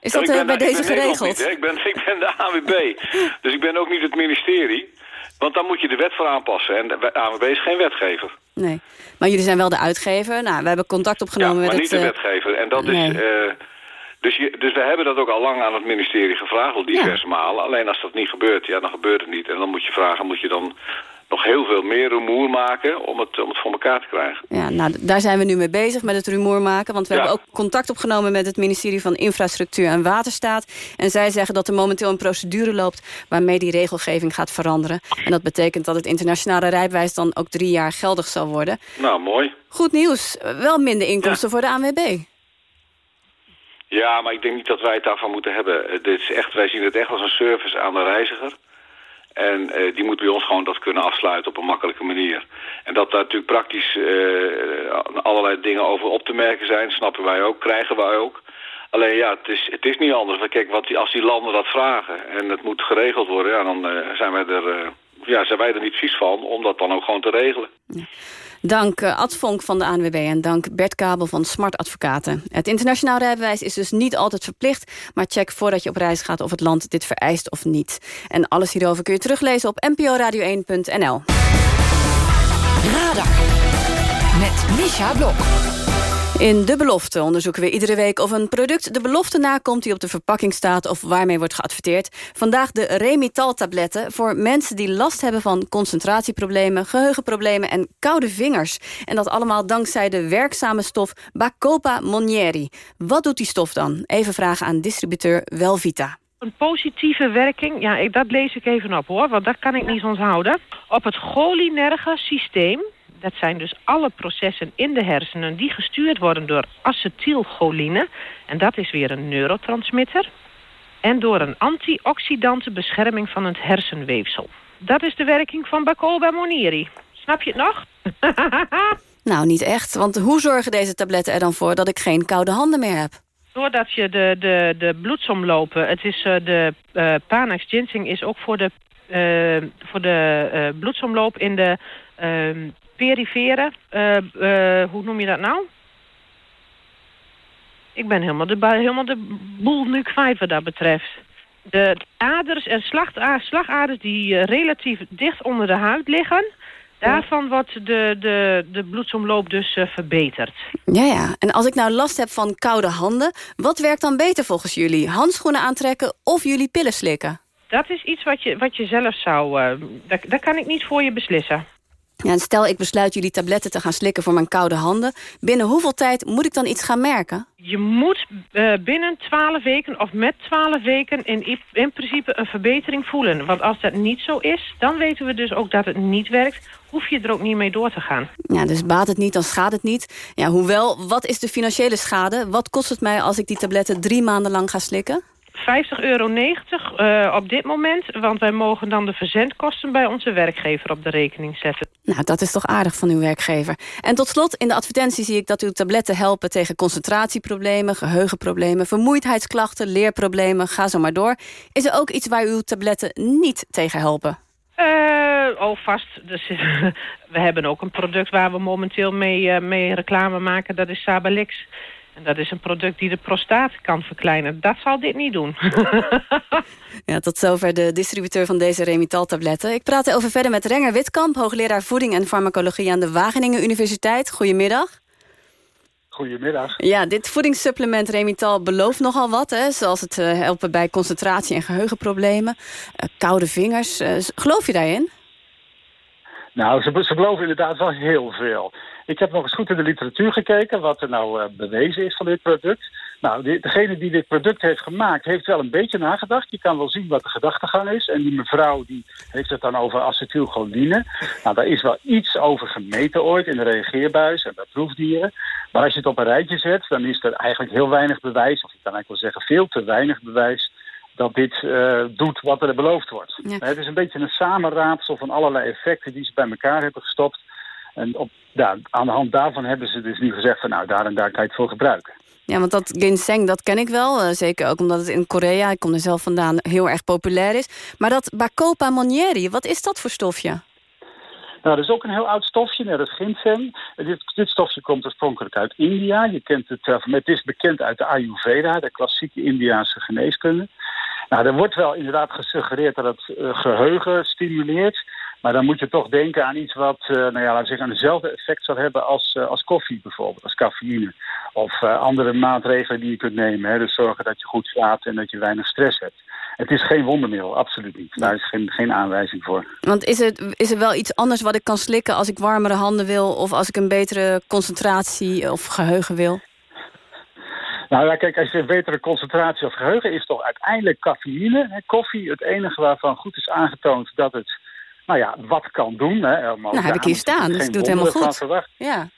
Is Ja, dat eh, ben- bij deze geregeld? niet, ik, ben, ik ben de AWB, dus ik ben ook niet het ministerie. Want dan moet je de wet voor aanpassen. En de AWB is geen wetgever. Nee. Maar jullie zijn wel de uitgever. Nou, we hebben contact opgenomen maar met niet het... de eh, wetgever. En dat nee. is... eh, dus, je, dus we hebben dat ook al lang aan het ministerie gevraagd, al diverse malen. Alleen als dat niet gebeurt, ja, dan gebeurt het niet. En dan moet je vragen, moet je dan nog heel veel meer rumoer maken om het, om het voor elkaar te krijgen. Ja, nou, daar zijn we nu mee bezig met het rumoer maken. Want we Ja. hebben ook contact opgenomen met het ministerie van Infrastructuur en Waterstaat. En zij zeggen dat er momenteel een procedure loopt waarmee die regelgeving gaat veranderen. En dat betekent dat het internationale rijbewijs dan ook drie jaar geldig zal worden. Nou, mooi. Goed nieuws, wel minder inkomsten voor de ANWB. Ja, maar ik denk niet dat wij het daarvan moeten hebben. Dit is echt, wij zien het echt als een service aan de reiziger. En eh, die moet bij ons gewoon dat kunnen afsluiten op een makkelijke manier. En dat daar natuurlijk praktisch eh, allerlei dingen over op te merken zijn, snappen wij ook, krijgen wij ook. Alleen ja, het is, het is niet anders. Kijk, wat die, als die landen dat vragen en het moet geregeld worden, ja, dan eh, zijn, wij er, ja, zijn wij er niet vies van om dat dan ook gewoon te regelen. Dank eh, Ad Vonk van de ANWB en dank Bert Kabel van Smart Advocaten. Het internationaal rijbewijs is dus niet altijd verplicht... maar check voordat je op reis gaat of het land dit vereist of niet. En alles hierover kun je teruglezen op nporadio1.nl. Radar met Misha Blok. In De Belofte onderzoeken we iedere week of een product de belofte nakomt die op de verpakking staat of waarmee wordt geadverteerd. Vandaag de Remital-tabletten voor mensen die last hebben van concentratieproblemen, geheugenproblemen en koude vingers. En dat allemaal dankzij de werkzame stof Bacopa Monieri. Wat doet die stof dan? Even vragen aan distributeur Welvita. Een positieve werking, ja, ik, dat lees ik even op hoor, want dat kan ik niet onthouden. Op het cholinerge systeem, dat zijn dus alle processen in de hersenen die gestuurd worden door acetylcholine. En dat is weer een neurotransmitter. En door een antioxidante bescherming van het hersenweefsel. Dat is de werking van Bacoba Monieri. Snap je het nog? Nou, niet echt, want hoe zorgen deze tabletten er dan voor dat ik geen koude handen meer heb? doordat je de, de, de bloedsomlopen... Het is uh, de uh, Panax ginseng is ook voor de, uh, voor de bloedsomloop in de perifere... hoe noem je dat nou? Ik ben helemaal de, helemaal de boel nu kwijt wat dat betreft. De aders en slagaders die relatief dicht onder de huid liggen... Daarvan wordt de, de, de bloedsomloop dus verbeterd. Ja, ja. En als ik nou last heb van koude handen... wat werkt dan beter volgens jullie? Handschoenen aantrekken of jullie pillen slikken? Dat is iets wat je, wat je zelf zou... Dat, dat kan ik niet voor je beslissen. Ja, stel ik besluit jullie tabletten te gaan slikken voor mijn koude handen. Binnen hoeveel tijd moet ik dan iets gaan merken? Je moet uh, binnen 12 weken of met 12 weken in, in principe een verbetering voelen. Want als dat niet zo is, dan weten we dus ook dat het niet werkt. Hoef je er ook niet mee door te gaan. Ja, dus baat het niet, dan schaadt het niet. Ja, hoewel, wat is de financiële schade? Wat kost het mij als ik die tabletten drie maanden lang ga slikken? 50,90 euro uh, op dit moment. Want wij mogen dan de verzendkosten bij onze werkgever op de rekening zetten. Nou, dat is toch aardig van uw werkgever. En tot slot, in de advertentie zie ik dat uw tabletten helpen... tegen concentratieproblemen, geheugenproblemen... vermoeidheidsklachten, leerproblemen, ga zo maar door. Is er ook iets waar uw tabletten niet tegen helpen? Uh, oh, vast. Dus, we hebben ook een product waar we momenteel mee, uh, mee reclame maken. Dat is Sabalix. En dat is een product die de prostaat kan verkleinen. Dat zal dit niet doen. ja, tot zover de distributeur van deze Remital-tabletten. Ik praat over verder met Renger Witkamp... hoogleraar voeding en farmacologie aan de Wageningen Universiteit. Goedemiddag. Goedemiddag. Ja, dit voedingssupplement Remital belooft nogal wat. Hè? Zoals het uh, helpen bij concentratie- en geheugenproblemen. Uh, koude vingers. Uh, geloof je daarin? Nou, ze, ze beloven inderdaad wel heel veel. Ik heb nog eens goed in de literatuur gekeken wat er nou uh, bewezen is van dit product. Nou, degene die dit product heeft gemaakt, heeft wel een beetje nagedacht. Je kan wel zien wat de gedachtegang is. En die mevrouw die heeft het dan over acetylcholine. Nou, daar is wel iets over gemeten ooit in de reageerbuis en bij proefdieren. Maar als je het op een rijtje zet, dan is er eigenlijk heel weinig bewijs, of ik kan eigenlijk wel zeggen veel te weinig bewijs, dat dit uh, doet wat er beloofd wordt. Ja. Het is een beetje een samenraapsel van allerlei effecten die ze bij elkaar hebben gestopt. En op, aan de hand daarvan hebben ze dus nu gezegd van nou, daar en daar kan je het voor gebruiken. Ja, want dat ginseng, dat ken ik wel. Uh, zeker ook omdat het in Korea, ik kom er zelf vandaan, heel erg populair is. Maar dat Bacopa monnieri, wat is dat voor stofje? Nou, dat is ook een heel oud stofje, net als ginseng. Dit, dit stofje komt oorspronkelijk uit India. Je kent het, uh, het is bekend uit de Ayurveda, de klassieke Indiaanse geneeskunde. Nou, er wordt wel inderdaad gesuggereerd dat het uh, geheugen stimuleert. Maar dan moet je toch denken aan iets wat, uh, nou ja, laten we zeggen, hetzelfde effect zal hebben als, uh, als koffie bijvoorbeeld, als cafeïne. Of uh, andere maatregelen die je kunt nemen. Hè? Dus zorgen dat je goed slaapt en dat je weinig stress hebt. Het is geen wondermiddel, absoluut niet. Daar is geen, geen aanwijzing voor. Want is, het, is er wel iets anders wat ik kan slikken als ik warmere handen wil... of als ik een betere concentratie of geheugen wil? Nou ja, kijk, als je een betere concentratie of geheugen is toch uiteindelijk cafeïne. Hè? Koffie, het enige waarvan goed is aangetoond dat het nou ja, wat kan doen. Hè, nou, heb ik hier staan, dus het doet helemaal goed. Ja.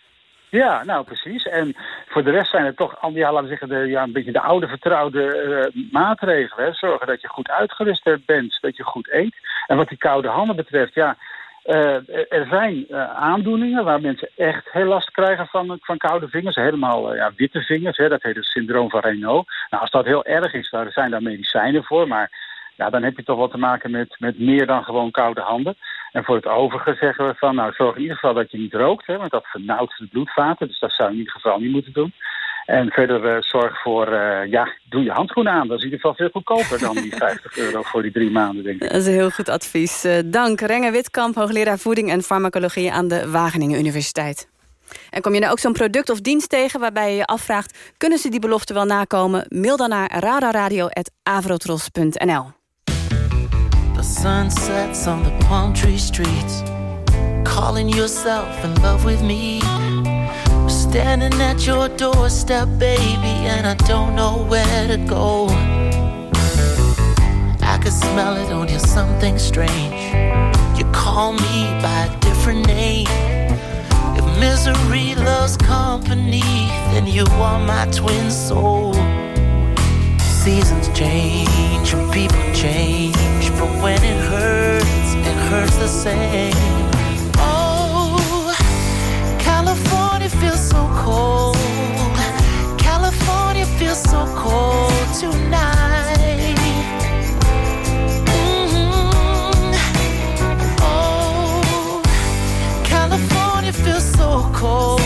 Ja, nou precies. En voor de rest zijn het toch, ja, laten we zeggen, de, ja, een beetje de oude vertrouwde uh, maatregelen. Hè. Zorgen dat je goed uitgerust bent, dat je goed eet. En wat die koude handen betreft, ja, uh, er zijn uh, aandoeningen waar mensen echt heel last krijgen van, van koude vingers. Helemaal ja, witte vingers, hè. dat heet het syndroom van Raynaud. Nou, als dat heel erg is, daar zijn daar medicijnen voor, maar ja, dan heb je toch wat te maken met, met meer dan gewoon koude handen. En voor het overige zeggen we van, nou zorg in ieder geval dat je niet rookt, hè, want dat vernauwt de bloedvaten. Dus dat zou je in ieder geval niet moeten doen. En verder uh, zorg voor, uh, ja, doe je handschoenen aan. Dat is in ieder geval veel goedkoper dan die 50 euro voor die drie maanden, denk ik. Dat is een heel goed advies. Uh, dank, Renger Witkamp, hoogleraar voeding en farmacologie aan de Wageningen Universiteit. En kom je nou ook zo'n product of dienst tegen waarbij je je afvraagt... kunnen ze die belofte wel nakomen? Mail dan naar radaradio.avrotros.nl. The sun sets on the palm tree streets. Calling yourself in love with me. Standing at your doorstep, baby, and I don't know where to go. I can smell it on you, something strange. You call me by a different name. If misery loves company, then you are my twin soul seasons change and people change, but when it hurts, it hurts the same. Oh, California feels so cold. California feels so cold tonight. Mm-hmm. Oh, California feels so cold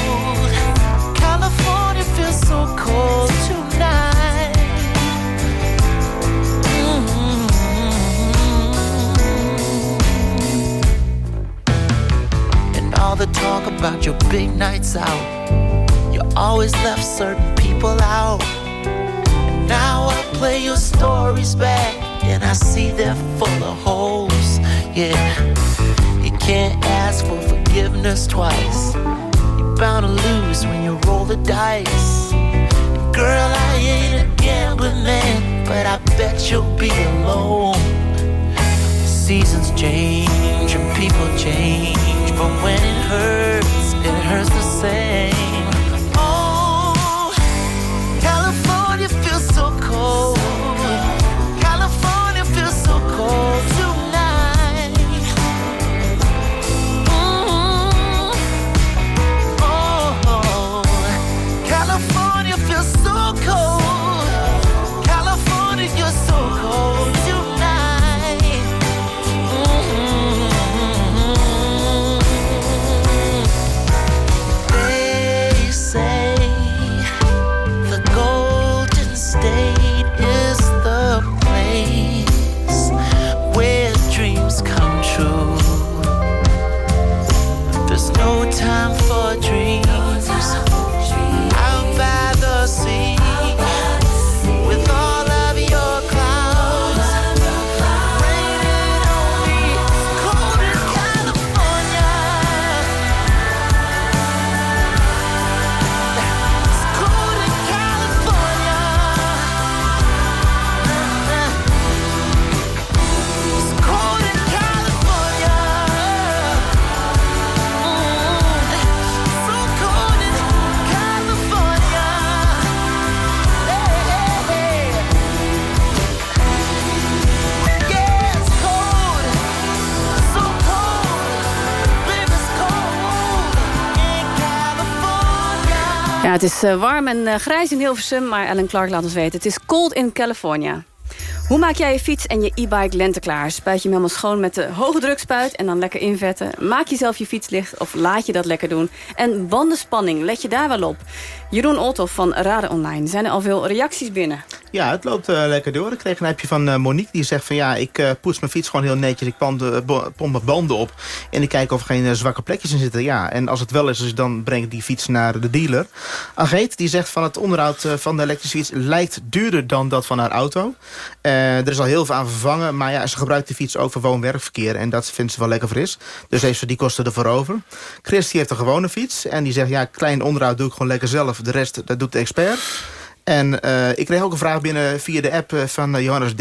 lights out. You always left certain people out. And now I play your stories back, and I see they're full of holes. Yeah, you can't ask for forgiveness twice. You're bound to lose when you roll the dice. Girl, I ain't a gambling man, but I bet you'll be alone. Seasons change and people change, but when it hurts, it hurts the same. Het is eh, warm en eh, grijs in Hilversum, maar Ellen Clark laat ons weten... het is cold in California. Hoe maak jij je fiets en je e-bike lenteklaar? Spuit je hem helemaal schoon met de hoge drukspuit en dan lekker invetten? Maak je zelf je fiets licht of laat je dat lekker doen? En bandenspanning, let je daar wel op? Jeroen Olthoff van Raden Online. Zijn er al veel reacties binnen? Ja, het loopt eh, lekker door. Ik kreeg een appje van eh, Monique die zegt van ja, ik eh, poets mijn fiets gewoon heel netjes. Ik pomp, mijn banden op en ik kijk of er geen zwakke plekjes in zitten. Ja, en als het wel is, dus dan breng ik die fiets naar de dealer. Ageet die zegt van het onderhoud van de elektrische fiets lijkt duurder dan dat van haar auto. Er is al heel veel aan vervangen, maar ja, ze gebruikt de fiets ook voor woon-werkverkeer. En dat vindt ze wel lekker fris. Dus heeft ze die kosten ervoor over. Chris die heeft een gewone fiets en die zegt ja, klein onderhoud doe ik gewoon lekker zelf. De rest, dat doet de expert. En eh, ik kreeg ook een vraag binnen via de app eh, van eh, Johannes D.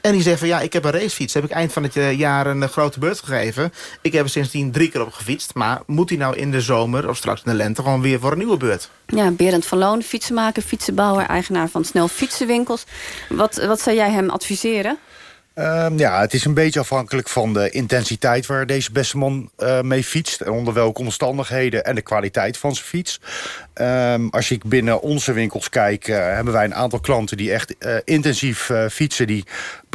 En die zegt van ja, ik heb een racefiets. Heb ik eind van het jaar een grote beurt gegeven. Ik heb er sindsdien drie keer op gefietst. Maar moet hij nou in de zomer of straks in de lente gewoon weer voor een nieuwe beurt? Ja, Berend van Loon, fietsenmaker, fietsenbouwer... eigenaar van Snel Fietsenwinkels. Wat, wat zou jij hem adviseren? Ehm, ja, het is een beetje afhankelijk van de intensiteit waar deze beste man eh, mee fietst. En onder welke omstandigheden en de kwaliteit van zijn fiets. Ehm, als ik binnen onze winkels kijk, eh, hebben wij een aantal klanten die echt eh, intensief fietsen. Die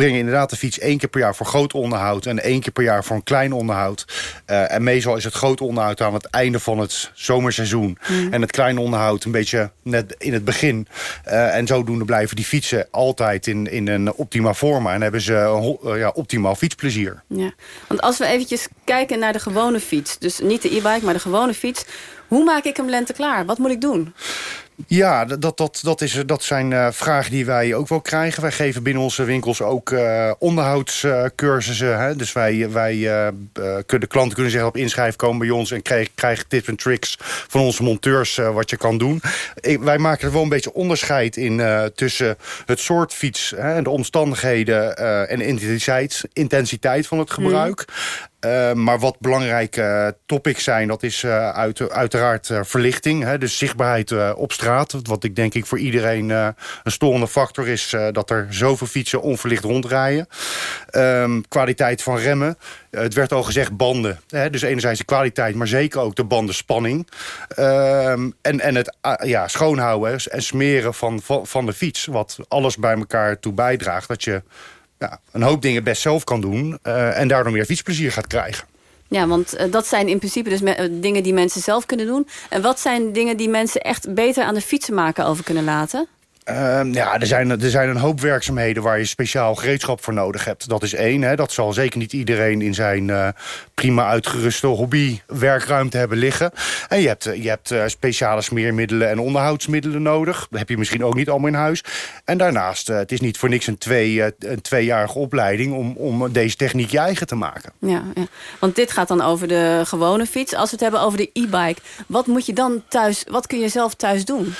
brengen inderdaad de fiets één keer per jaar voor groot onderhoud en één keer per jaar voor een klein onderhoud. Eh, en meestal is het groot onderhoud aan het einde van het zomerseizoen. Mm. En het kleine onderhoud een beetje net in het begin. Eh, en zodoende blijven die fietsen altijd in, in een optima forma. En hebben ze een eh, ja, optimaal fietsplezier. Ja, want als we eventjes kijken naar de gewone fiets... dus niet de e-bike, maar de gewone fiets... hoe maak ik hem lente klaar? Wat moet ik doen? Ja, dat, dat, dat, is, dat zijn eh, vragen die wij ook wel krijgen. Wij geven binnen onze winkels ook eh, onderhoudscursussen. hè. dus wij, wij eh, eh, kunnen, de klanten kunnen zich op inschrijven komen bij ons... en krijgen, tips en tricks van onze monteurs eh, wat je kan doen. Ik- wij maken er wel een beetje onderscheid in eh, tussen het soort fiets... Hè, en de omstandigheden eh, en de intensiteit, intensiteit van het gebruik... Uh, maar wat belangrijke uh, topics zijn, dat is uh, uit, uiteraard verlichting. Hè, dus zichtbaarheid op straat. Wat ik denk ik voor iedereen een storende factor is... Dat er zoveel fietsen onverlicht rondrijden. Um, kwaliteit van remmen. het werd al gezegd banden. Hè, dus enerzijds de kwaliteit, maar zeker ook de bandenspanning. Um, en, en het ja, schoonhouden en smeren van, van, van de fiets. Wat alles bij elkaar toe bijdraagt dat je ja, een hoop dingen best zelf kan doen... Uh, en daardoor meer fietsplezier gaat krijgen. Ja, want uh, dat zijn in principe dus uh, dingen die mensen zelf kunnen doen. En wat zijn dingen die mensen echt beter aan de fietsenmaker over kunnen laten? Ehm, ja, er zijn, er zijn een hoop werkzaamheden waar je speciaal gereedschap voor nodig hebt. Dat is één. Hè. Dat zal zeker niet iedereen in zijn uh, prima uitgeruste hobby-werkruimte hebben liggen. En je hebt, je hebt uh, speciale smeermiddelen en onderhoudsmiddelen nodig. Dat heb je misschien ook niet allemaal in huis. En daarnaast, het is niet voor niks een, twee, een tweejarige opleiding... Om, om deze techniek je eigen te maken. Ja, ja, want dit gaat dan over de gewone fiets. Als we het hebben over de e-bike, wat moet je dan thuis... wat kun je zelf thuis doen?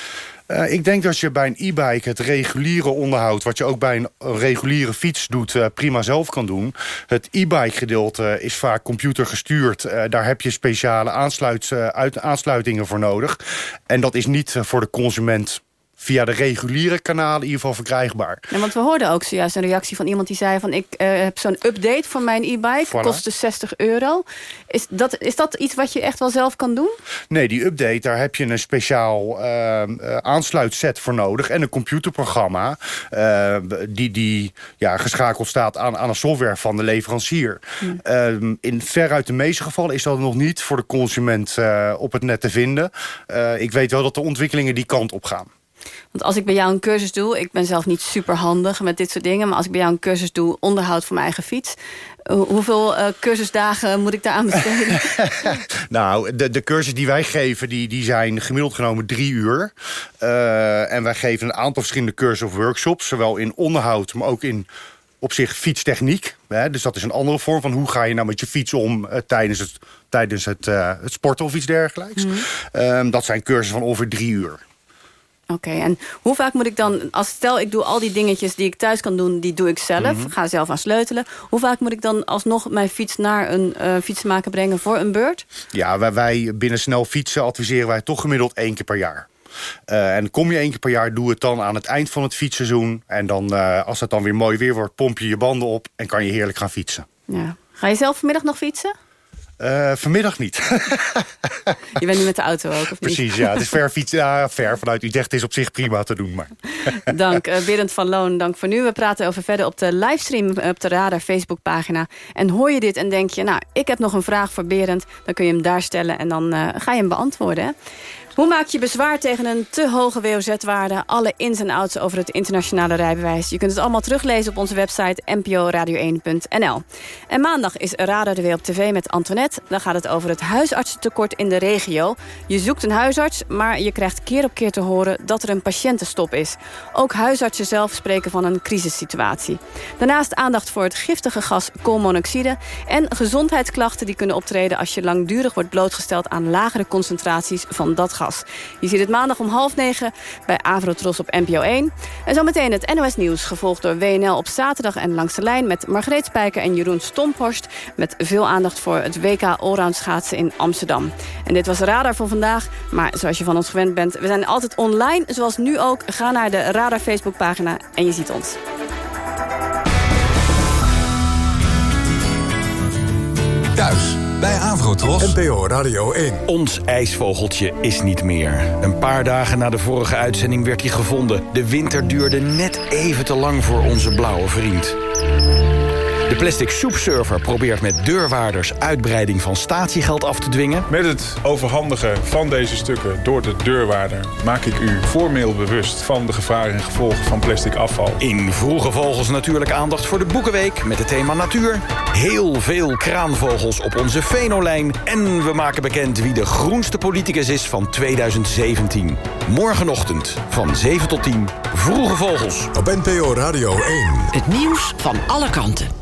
Uh, ik denk dat je bij een e-bike het reguliere onderhoud... wat je ook bij een reguliere fiets doet, uh, prima zelf kan doen. Het e-bike gedeelte is vaak computergestuurd. Uh, daar heb je speciale aansluit, uit, aansluitingen voor nodig. En dat is niet voor de consument via de reguliere kanalen in ieder geval verkrijgbaar. Ja, want we hoorden ook zojuist een reactie van iemand die zei... van ik uh, heb zo'n update voor mijn e-bike, voilà. kostte 60 euro. Is dat, is dat iets wat je echt wel zelf kan doen? Nee, die update, daar heb je een speciaal uh, aansluitset voor nodig... en een computerprogramma die, die ja, geschakeld staat aan, aan een software van de leverancier. Hmm. in veruit de meeste gevallen is dat nog niet voor de consument op het net te vinden. ik weet wel dat de ontwikkelingen die kant op gaan. Want als ik bij jou een cursus doe... ik ben zelf niet super handig met dit soort dingen... maar als ik bij jou een cursus doe, onderhoud voor mijn eigen fiets... hoeveel uh, cursusdagen moet ik daar aan besteden? nou, de, de cursus die wij geven, die, die zijn gemiddeld genomen drie uur. Uh, en wij geven een aantal verschillende cursussen of workshops... zowel in onderhoud, maar ook in op zich fietstechniek. Hè? Dus dat is een andere vorm van hoe ga je nou met je fiets om... Uh, tijdens, het, tijdens het, het sporten of iets dergelijks. Mm -hmm. dat zijn cursussen van ongeveer drie uur. Oké, okay, en hoe vaak moet ik dan... als stel ik doe al die dingetjes die ik thuis kan doen... die doe ik zelf, mm -hmm. ga zelf aan sleutelen. Hoe vaak moet ik dan alsnog mijn fiets naar een uh, fietsmaker brengen voor een beurt? Ja, wij, wij binnen snel fietsen adviseren wij toch gemiddeld één keer per jaar. Uh, en kom je één keer per jaar, doe het dan aan het eind van het fietsseizoen. En dan, uh, als het dan weer mooi weer wordt, pomp je je banden op... en kan je heerlijk gaan fietsen. Ja. Ga je zelf vanmiddag nog fietsen? Uh, vanmiddag niet. je bent nu met de auto ook, of niet? Precies, ja. Het is ver fietsen. Ja, ver vanuit Utrecht is op zich prima te doen. Maar. dank, uh, Berend van Loon. Dank voor nu. We praten over verder op de livestream op de Radar Facebookpagina. En hoor je dit en denk je, nou, ik heb nog een vraag voor Berend. Dan kun je hem daar stellen en dan uh, ga je hem beantwoorden. Hè? Hoe maak je bezwaar tegen een te hoge WOZ-waarde? Alle ins en outs over het internationale rijbewijs. Je kunt het allemaal teruglezen op onze website nporadio1.nl. En maandag is Radar de Weer op tv met Antoinette. Dan gaat het over het huisartsentekort in de regio. Je zoekt een huisarts, maar je krijgt keer op keer te horen... dat er een patiëntenstop is. Ook huisartsen zelf spreken van een crisissituatie. Daarnaast aandacht voor het giftige gas koolmonoxide... en gezondheidsklachten die kunnen optreden... als je langdurig wordt blootgesteld aan lagere concentraties van dat gas. Je ziet het maandag om half negen bij Avrotros op NPO 1. En zometeen het NOS Nieuws, gevolgd door WNL op zaterdag en langs de lijn... met Margreet Spijker en Jeroen Stomphorst... met veel aandacht voor het WK Allround schaatsen in Amsterdam. En dit was Radar voor vandaag, maar zoals je van ons gewend bent... we zijn altijd online, zoals nu ook. Ga naar de Radar Facebookpagina en je ziet ons. Thuis bij Avrotros. NPO Radio 1. Ons ijsvogeltje is niet meer. Een paar dagen na de vorige uitzending werd hij gevonden. De winter duurde net even te lang voor onze blauwe vriend. De plastic soepserver probeert met deurwaarders uitbreiding van statiegeld af te dwingen. Met het overhandigen van deze stukken door de deurwaarder maak ik u formeel bewust van de gevaren en gevolgen van plastic afval. In Vroege Vogels natuurlijk aandacht voor de Boekenweek met het thema natuur. Heel veel kraanvogels op onze Venolijn. En we maken bekend wie de groenste politicus is van 2017. Morgenochtend van 7 tot 10. Vroege Vogels. Op NPO Radio 1. Het nieuws van alle kanten.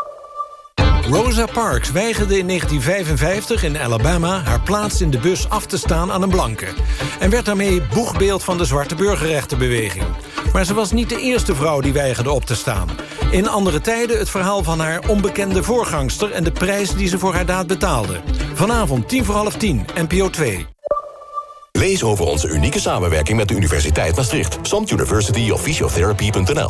Rosa Parks weigerde in 1955 in Alabama haar plaats in de bus af te staan aan een blanke. En werd daarmee boegbeeld van de zwarte burgerrechtenbeweging. Maar ze was niet de eerste vrouw die weigerde op te staan. In andere tijden het verhaal van haar onbekende voorgangster... en de prijs die ze voor haar daad betaalde. Vanavond tien voor half tien, NPO 2. Lees over onze unieke samenwerking met de Universiteit Maastricht. Samt University of Physiotherapy.nl